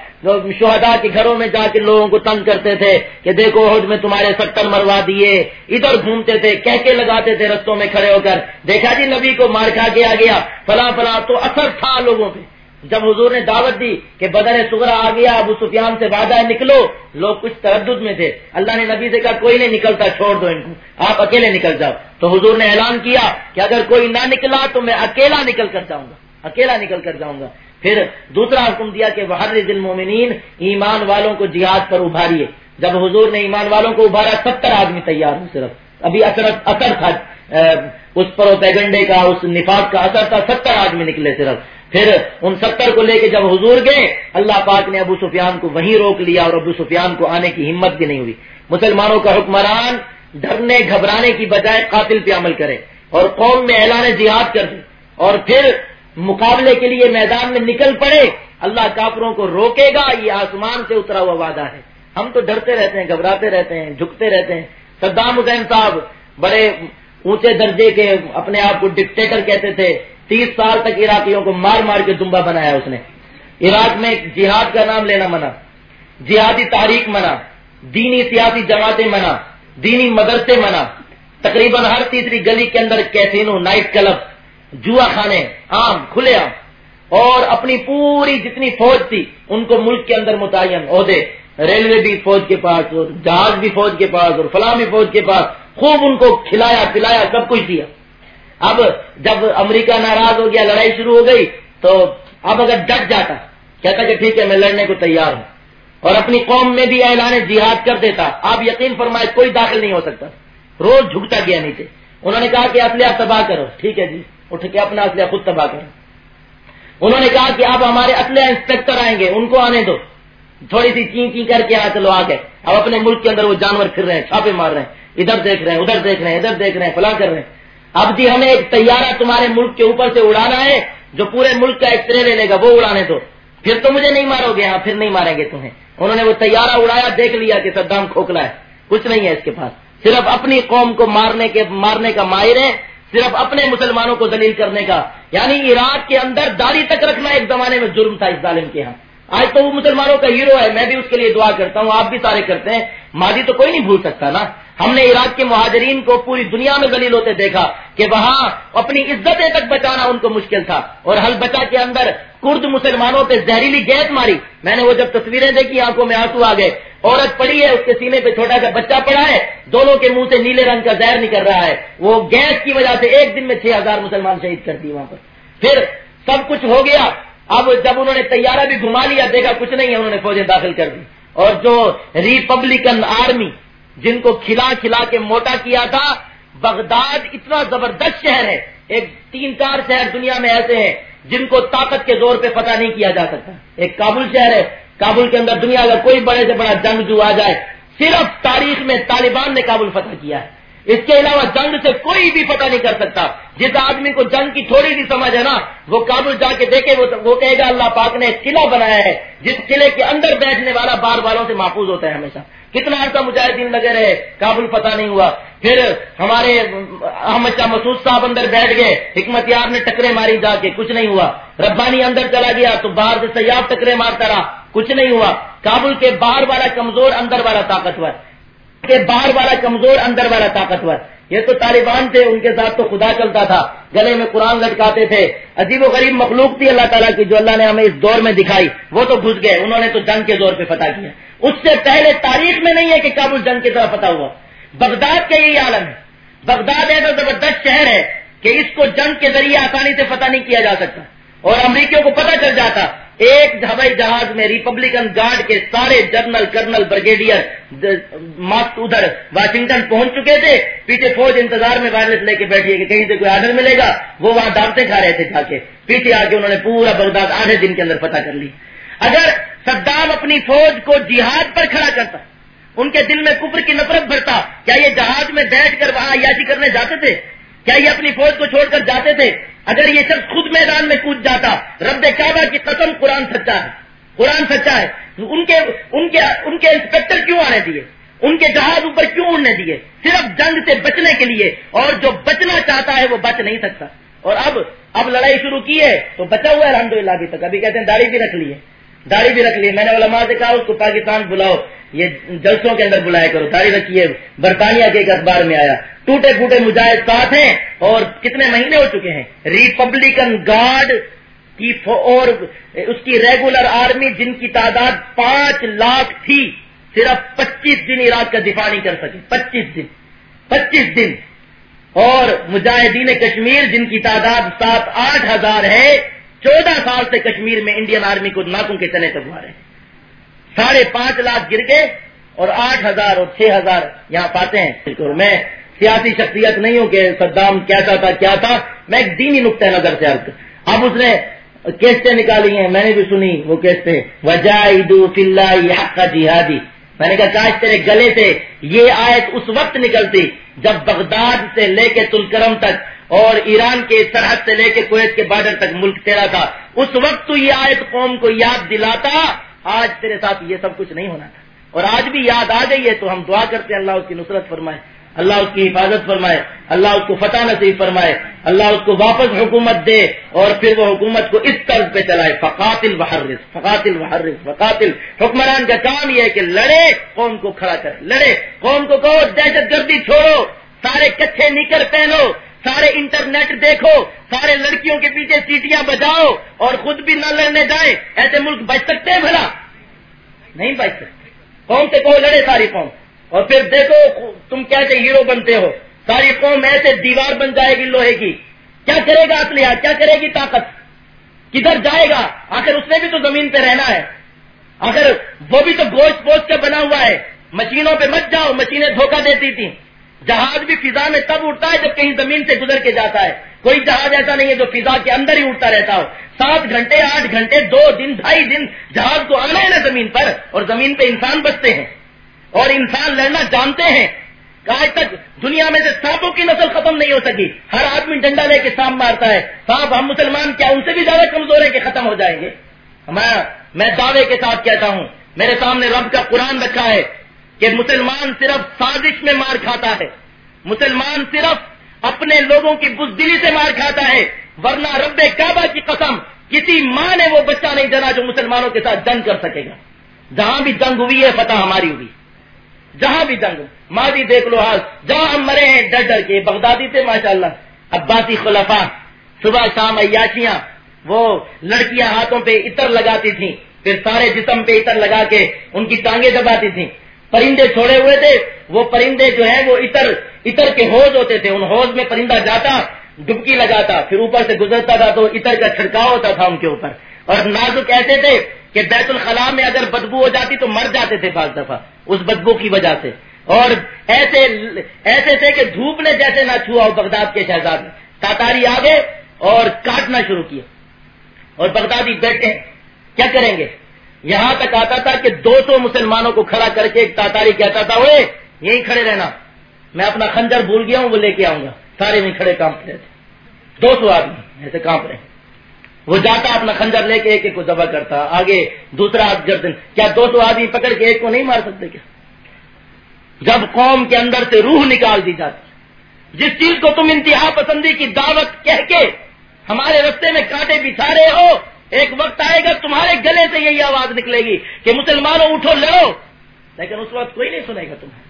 شہدا کے گھروں میں جا کے لوگوں کو تنگ کرتے تھے کہ دیکھو حج میں تمہارے ستر مروا دیے۔ ادھر گھومتے تھے، کہہ کے لگاتے تھے رستوں میں کھڑے ہو کر۔ دیکھا جی نبی کو مار کھا کے آ گیا، فلاں فلاں، تو اثر تھا لوگوں پہ۔ جب حضور نے دعوت دی کہ بدر سگرا آ گیا، ابو سفیان سے وعدہ نکلو۔ لوگ کچھ تردد میں تھے۔ اللہ نے نبی سے کہا، کوئی نہیں نکلتا، چھوڑ دو ان کو۔ آپ اکیلے نکل جاؤ۔ تو حضور نے اعلان کیا کہ اگر کوئی نہ نکلا تو میں اکیلا نکل کر جاؤں گا۔ اکیلا نکل کر جاؤں گا۔ پھر دوسرا حکم دیا کہ وہ ہر دل مومنین ایمان والوں کو جہاد پر ابھاریے۔ جب حضور نے ایمان والوں کو ابھارا، ستر آدمی تیار ہوں صرف۔ ابھی اثر اثر تھا اس پر پیگنڈے کا، اس نفاق کا اثر تھا، ستر آدمی نکلے صرف۔ پھر ان ستر کو لے کے جب حضور گئے، اللہ پاک نے ابو سفیان کو وہیں روک لیا اور ابو سفیان کو آنے کی ہمت بھی نہیں ہوئی۔ مسلمانوں کا حکمران ڈرنے، گھبرانے کی بجائے قاتل پہ عمل کرے اور قوم میں اعلان جہاد کر دے۔ اور پھر مقابلے کے لیے میدان میں نکل پڑے۔ اللہ کافروں کو روکے گا، یہ آسمان سے اترا ہوا وعدہ ہے۔ ہم تو ڈرتے رہتے ہیں، گھبراتے رہتے ہیں، جھکتے رہتے ہیں۔ صدام حسین صاحب بڑے اونچے درجے کے اپنے آپ کو ڈکٹیٹر کہتے تھے۔ تیس سال تک عراقیوں کو مار مار کے دمبا بنایا اس نے۔ عراق میں جہاد کا نام لینا منع، جہادی تاریخ منع، دینی سیاسی جماعتیں منع، دینی مدرسے منع۔ تقریباً ہر تیسری گلی کے اندر کیسینو، نائٹ کلب، جوا خانے، عام، کھلے عام۔ اور اپنی پوری جتنی فوج تھی، ان کو ملک کے اندر متعین، عہدے۔ ریلوے بھی فوج کے پاس، اور جہاز بھی فوج کے پاس، اور فلاں بھی فوج کے پاس۔ خوب ان کو کھلایا، پلایا، سب کچھ دیا۔ اب جب امریکہ ناراض ہو گیا، لڑائی شروع ہو گئی، تو اب اگر ڈٹ جاتا، کہتا کہ ٹھیک ہے، میں لڑنے کو تیار ہوں۔ اور اپنی قوم میں بھی اعلان جہاد کر دیتا۔ آپ یقین فرمائے، کوئی داخل نہیں ہو سکتا۔ روز جھکتا گیا نیچے۔ انہوں نے کہا کہ اسلحہ تباہ کرو۔ ٹھیک ہے جی اٹھ کے اپنا اسلحہ خود تباہ کرو۔ انہوں نے کہا کہ آپ ہمارے اسلحہ انسپیکٹر آئیں گے، ان کو آنے دو۔ تھوڑی سی چین کی کر کے چلو آ گئے اب اپنے ملک کے اندر وہ جانور پھر رہے ہیں، چھاپے مار رہے ہیں۔ ادھر دیکھ رہے ہیں، ادھر دیکھ رہے ہیں، ادھر دیکھ رہے ہیں، فلاں کر رہے ہیں۔ اب جی ہمیں ایک طیارہ تمہارے ملک کے اوپر سے اڑانا ہے، جو پورے ملک کا ایک لے لے گا، وہ اڑانے تو پھر تو مجھے نہیں مارو گے ہاں پھر نہیں ماریں گے تمہیں۔ انہوں نے وہ طیارہ اڑایا، دیکھ لیا کہ صدام کھوکھلا ہے۔ کچھ نہیں ہے اس کے پاس۔ صرف اپنی قوم کو مارنے کے، مارنے کا ماہر ہے، صرف اپنے مسلمانوں کو دلیل کرنے کا۔ یعنی عراق کے اندر داڑھی تک رکھنا ایک زمانے میں جرم تھا اس ظالم کے ہاں۔ آج تو وہ مسلمانوں کا ہیرو ہے، میں بھی اس کے لیے دعا کرتا ہوں، آپ بھی سارے کرتے ہیں۔ ماضی تو کوئی نہیں بھول سکتا نا۔ ہم نے عراق کے مہاجرین کو پوری دنیا میں دلیل ہوتے دیکھا کہ وہاں اپنی عزتیں تک بچانا ان کو مشکل تھا اور حل بچا کے اندر کرد مسلمانوں پہ زہریلی گیس ماری۔ میں نے وہ جب تصویریں دیکھی، آنکھوں میں آنسو آ گئے۔ عورت پڑی ہے، اس کے سینے پہ چھوٹا سا بچہ پڑا ہے۔ دونوں کے منہ سے نیلے رنگ کا زہر نکل رہا ہے۔ وہ گیس کی وجہ سے ایک دن میں چھ ہزار مسلمان شہید کر دی وہاں پر۔ پھر سب کچھ ہو گیا۔ اب جب انہوں نے تیارہ بھی گھما لیا، دیکھا کچھ نہیں ہے، انہوں نے فوجیں داخل کر دی۔ اور جو ریپبلکن آرمی جن کو کھلا کھلا کے موٹا کیا تھا، بغداد اتنا زبردست شہر ہے، ایک تین چار شہر دنیا میں ایسے ہیں جن کو طاقت کے زور پہ فتح نہیں کیا جا سکتا۔ ایک کابل شہر ہے، کابل کے اندر دنیا کا کوئی بڑے سے بڑا جنگ جو آ جائے، صرف تاریخ میں طالبان نے کابل فتح کیا ہے۔ اس کے علاوہ جنگ سے کوئی بھی پتہ نہیں کر سکتا۔ جس آدمی کو جنگ کی تھوڑی سی سمجھ ہے نا، وہ کابل جا کے دیکھے، وہ کہے گا اللہ پاک نے قلعہ بنایا ہے، جس قلعے کے اندر بیٹھنے والا بار بالوں سے محفوظ ہوتا ہے ہمیشہ۔ کتنا عرصہ مجاہدین لگے رہے کابل پتہ نہیں ہوا۔ پھر ہمارے احمد شاہ مسود صاحب اندر بیٹھ گئے، حکمت یار نے ٹکرے ماری جا کے، کچھ نہیں ہوا۔ ربانی اندر چلا گیا تو باہر سے سیاب ٹکرے مارتا رہا، کچھ نہیں ہوا۔ کابل کے باہر والا کمزور، اندر والا طاقتور۔ کے باہر والا کمزور، اندر والا طاقتور۔ یہ تو طالبان تھے، ان کے ساتھ تو خدا چلتا تھا، گلے میں قرآن لٹکاتے تھے۔ عجیب و غریب مخلوق تھی اللہ تعالیٰ کی جو اللہ نے ہمیں اس دور میں دکھائی۔ وہ تو گھس گئے، انہوں نے تو جنگ کے زور پہ فتح کیا۔ اس سے پہلے تاریخ میں نہیں ہے کہ کابل جنگ کی طرح فتح ہوا۔ بغداد کا یہی عالم ہے۔ بغداد ایسا زبردست شہر ہے کہ اس کو جنگ کے ذریعے آسانی سے فتح نہیں کیا جا سکتا۔ اور امریکیوں کو پتہ چل جاتا ایک ہوائی جہاز میں ریپبلکن گارڈ کے سارے جنرل کرنل بریگیڈیئر ادھر واشنگٹن پہنچ چکے تھے۔ پیچھے فوج انتظار میں وائرس لے کے بیٹھی ہے کہ کہیں سے کوئی آرڈر ملے گا۔ وہ وہاں دعوتیں کھا رہے تھے کھا کے۔ پیچھے آ کے انہوں نے پورا بغداد آدھے دن کے اندر پتہ کر لی۔ اگر صدام اپنی فوج کو جہاد پر کھڑا کرتا، ان کے دل میں کفر کی نفرت بھرتا، کیا یہ جہاز میں بیٹھ کر وہاں عیاشی کرنے جاتے تھے؟ کیا یہ اپنی فوج کو چھوڑ کر جاتے تھے؟ اگر یہ شخص خود میدان میں کود جاتا، رب کعبہ کی قسم قرآن سچا ہے۔ قرآن سچا ہے۔ ان کے ان کے ان کے انسپیکٹر کیوں آنے دیے؟ ان کے جہاز اوپر کیوں اڑنے دیے؟ صرف جنگ سے بچنے کے لیے۔ اور جو بچنا چاہتا ہے وہ بچ نہیں سکتا۔ اور اب اب لڑائی شروع کی ہے تو بچا ہوا ہے الحمد للہ ابھی تک۔ ابھی کہتے ہیں، داڑھی بھی رکھ لی ہے۔ داڑھی بھی رکھ لی ہے۔ میں نے علماء سے کہا، اس کو پاکستان بلاؤ۔ یہ جلسوں کے اندر بلایا کرو، داڑھی رکھیے، برطانیہ کے ایک اخبار میں آیا، ٹوٹے پھوٹے مجاہد ساتھ ہیں اور کتنے مہینے ہو چکے ہیں؟ ریپبلکن گارڈ کی اور اس کی ریگولر آرمی جن کی تعداد پانچ لاکھ تھی، صرف پچیس دن عراق کا دفاع نہیں کر سکے پچیس دن پچیس دن۔ اور مجاہدین کشمیر جن کی تعداد سات آٹھ ہزار ہے، چودہ سال سے کشمیر میں انڈین آرمی کو ناکوں کے چلے تک رہے ہیں۔ ساڑھے پانچ لاکھ گر کے اور آٹھ ہزار اور چھ ہزار یہاں پاتے ہیں۔ میں سیاسی شخصیت نہیں ہوں کہ صدام کیسا تھا، کیا تھا، میں ایک دینی نقطۂ نظر سے اب اس نے کیسٹیں نکالی ہیں، میں نے بھی سنی وہ کیسٹیں۔ وجہ کا جہادی میں نے کہا، کاش تیرے گلے سے یہ آیت اس وقت نکلتی جب بغداد سے لے کے تلکرم تک اور ایران کے سرحد سے لے کے کویت کے بارڈر تک ملک تیرا تھا۔ اس وقت تو یہ آیت قوم کو یاد دلاتا آج تیرے ساتھ یہ سب کچھ نہیں ہونا تھا۔ اور آج بھی یاد آ گئی ہے تو ہم دعا کرتے ہیں، اللہ اس کی نصرت فرمائے، اللہ اس کی حفاظت فرمائے، اللہ اس کو فتح نصیب فرمائے، اللہ اس کو واپس حکومت دے اور پھر وہ حکومت کو اس طرز پہ چلائے۔ فقاتل وحرس فقاتل وحرس، فقاتل۔ حکمران کا کام یہ ہے کہ لڑے، قوم کو کھڑا کرے، لڑے۔ قوم کو کہو، دہشت گردی چھوڑو، سارے کچھے نکر پہنو۔ سارے انٹرنیٹ دیکھو، سارے لڑکیوں کے پیچھے سیٹیاں بجاؤ اور خود بھی نہ لڑنے جائے، ایسے ملک بچ سکتے ہیں بھلا؟ نہیں بچ سکتے۔ قوم سے کہو، لڑے ساری قوم۔ اور پھر دیکھو، تم کیسے ہیرو بنتے ہو۔ ساری قوم ایسے دیوار بن جائے گی لوہے کی۔ کیا کرے گا اصلیہ کیا کرے گی طاقت؟ کدھر جائے گا؟ آخر اس نے بھی تو زمین پہ رہنا ہے۔ آخر وہ بھی تو گوشت پوچھ کے بنا ہوا ہے۔ مشینوں پہ مت جاؤ، مشینیں دھوکہ دیتی تھیں۔ جہاز بھی فضا میں تب اٹھتا ہے جب کہیں زمین سے گزر کے جاتا ہے۔ کوئی جہاز ایسا نہیں ہے جو فضا کے اندر ہی اٹھتا رہتا ہو۔ سات گھنٹے، آٹھ گھنٹے، دو دن، ڈھائی دن جہاز کو آنا ہے نا زمین پر اور زمین پہ انسان بچتے ہیں۔ اور انسان لڑنا جانتے ہیں۔ آج تک دنیا میں سے سانپوں کی نسل ختم نہیں ہو سکی۔ ہر آدمی ڈنڈا لے کے سانپ مارتا ہے۔ سانپ ہم مسلمان کیا ان سے بھی زیادہ کمزور ہے کہ ختم ہو جائیں گے؟ میں دعوے کے ساتھ کہتا ہوں۔ میرے سامنے رب کا قرآن رکھا ہے۔ کہ مسلمان صرف سازش میں مار کھاتا ہے۔ مسلمان صرف اپنے لوگوں کی بزدلی سے مار کھاتا ہے۔ ورنہ رب کعبہ کی قسم، کسی ماں نے وہ بچہ نہیں جنا جو مسلمانوں کے ساتھ جنگ کر سکے گا۔ جہاں بھی جنگ ہوئی ہے، فتح ہماری ہوئی۔ جہاں بھی جنگ ماضی دیکھ لو حال۔ جہاں ہم مرے ہیں، ڈر ڈر کے، بغدادی تھے ماشاء اللہ عباسی خلفا صبح شام عیاشیاں، وہ لڑکیاں ہاتھوں پہ اتر لگاتی تھیں۔ پھر سارے جسم پہ اتر لگا کے ان کی ٹانگیں دباتی تھیں۔ پرندے چھوڑے ہوئے تھے، وہ پرندے جو ہیں وہ اتر اتر کے ہوز ہوتے تھے، ان ہوز میں پرندہ جاتا، ڈبکی لگاتا، پھر اوپر سے گزرتا تھا تو اتر کا چھڑکاؤ ہوتا تھا ان کے اوپر۔ اور نازک ایسے تھے کہ بیت الخلاء میں اگر بدبو ہو جاتی تو مر جاتے تھے بعض دفعہ، اس بدبو کی وجہ سے۔ اور ایسے ایسے تھے کہ دھوپ نے جیسے نہ چھوا ہو بغداد کے شہزاد میں تاتاری آگے اور کاٹنا شروع کیا اور بغدادی بیٹھے، کیا کریں گے؟ یہاں تک آتا تھا کہ دو سو مسلمانوں کو کھڑا کر کے ایک تاتاری کہتا تھا وہ یہیں کھڑے رہنا۔ میں اپنا خنجر بھول گیا ہوں، وہ لے کے آؤں گا۔ سارے میں کھڑے کانپ رہے تھے۔ دو سو آدمی ایسے کانپ رہے وہ جاتا، اپنا خنجر لے کے ایک ایک کو دبا کرتا، آگے دوسرا گردن کیا دو سو آدمی پکڑ کے ایک کو نہیں مار سکتے کیا؟ جب قوم کے اندر سے روح نکال دی جاتی۔ جس چیز کو تم انتہا پسندی کی دعوت کہہ کے ہمارے رستے میں کانٹے بچھا رہے ہو ایک وقت آئے گا تمہارے گلے سے یہی آواز نکلے گی کہ مسلمانوں اٹھو لڑو۔ لیکن اس وقت کوئی نہیں سنے گا تمہیں۔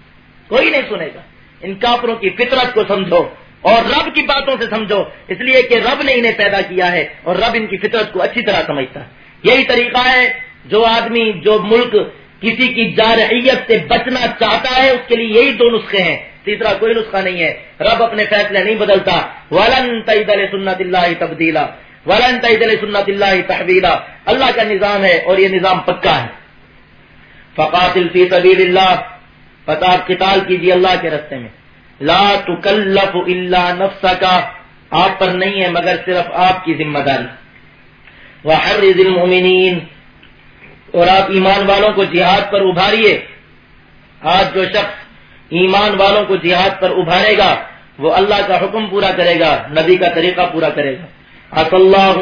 کوئی نہیں سنے گا۔ ان کافروں کی فطرت کو سمجھو اور رب کی باتوں سے سمجھو۔ اس لیے کہ رب نے انہیں پیدا کیا ہے اور رب ان کی فطرت کو اچھی طرح سمجھتا ہے۔ یہی طریقہ ہے جو آدمی، جو ملک کسی کی جارحیت سے بچنا چاہتا ہے، اس کے لیے یہی دو نسخے ہیں۔ تیسرا کوئی نسخہ نہیں ہے۔ رب اپنے فیصلے نہیں بدلتا۔ ولن تیدل سنت اللہ تبدیلا ولن تیدل سنت اللہ تحویلا۔ اللہ کا نظام ہے اور یہ نظام پکا ہے۔ فقاتل فی سبیل اللہ۔ پتا قتال کیجیے اللہ کے رستے میں۔ لا تکلف الا نفس کا آپ پر نہیں ہے مگر صرف آپ کی ذمہ داری۔ وحرز المؤمنین۔ اور آپ ایمان والوں کو جہاد پر ابھاریے۔ آج جو شخص ایمان والوں کو جہاد پر ابھارے گا، وہ اللہ کا حکم پورا کرے گا، نبی کا طریقہ پورا کرے گا۔ اللہ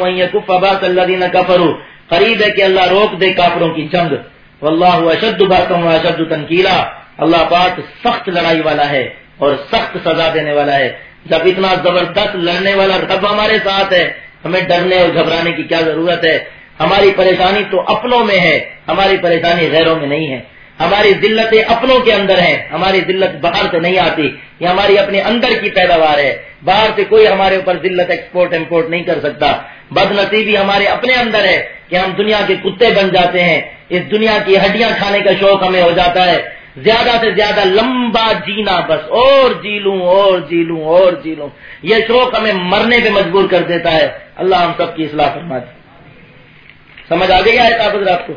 اللہ کفرو قریب ہے کہ اللہ روک دے کافروں کی جنگ. واللہ اشد باتوں اشد تنکیلا. اللہ پاک سخت لڑائی والا ہے اور سخت سزا دینے والا ہے. جب اتنا زبردست لڑنے والا رب ہمارے ساتھ ہے، ہمیں ڈرنے اور گھبرانے کی کیا ضرورت ہے؟ ہماری پریشانی تو اپنوں میں ہے، ہماری پریشانی غیروں میں نہیں ہے. ہماری ذلتیں اپنوں کے اندر ہیں، ہماری ذلت باہر سے نہیں آتی، یہ ہماری اپنے اندر کی پیداوار ہے۔ باہر سے کوئی ہمارے اوپر ذلت ایکسپورٹ امپورٹ نہیں کر سکتا۔ بد نصیبی ہمارے اپنے اندر ہے کہ ہم دنیا کے کتے بن جاتے ہیں۔ اس دنیا کی ہڈیاں کھانے کا شوق ہمیں ہو جاتا ہے۔ زیادہ سے زیادہ لمبا جینا بس۔ اور جی لوں اور جی لوں اور جی لوں یہ شوق ہمیں مرنے پہ مجبور کر دیتا ہے۔ اللہ ہم سب کی اصلاح فرما دے سمجھ آ گئی آئے آپ کو؟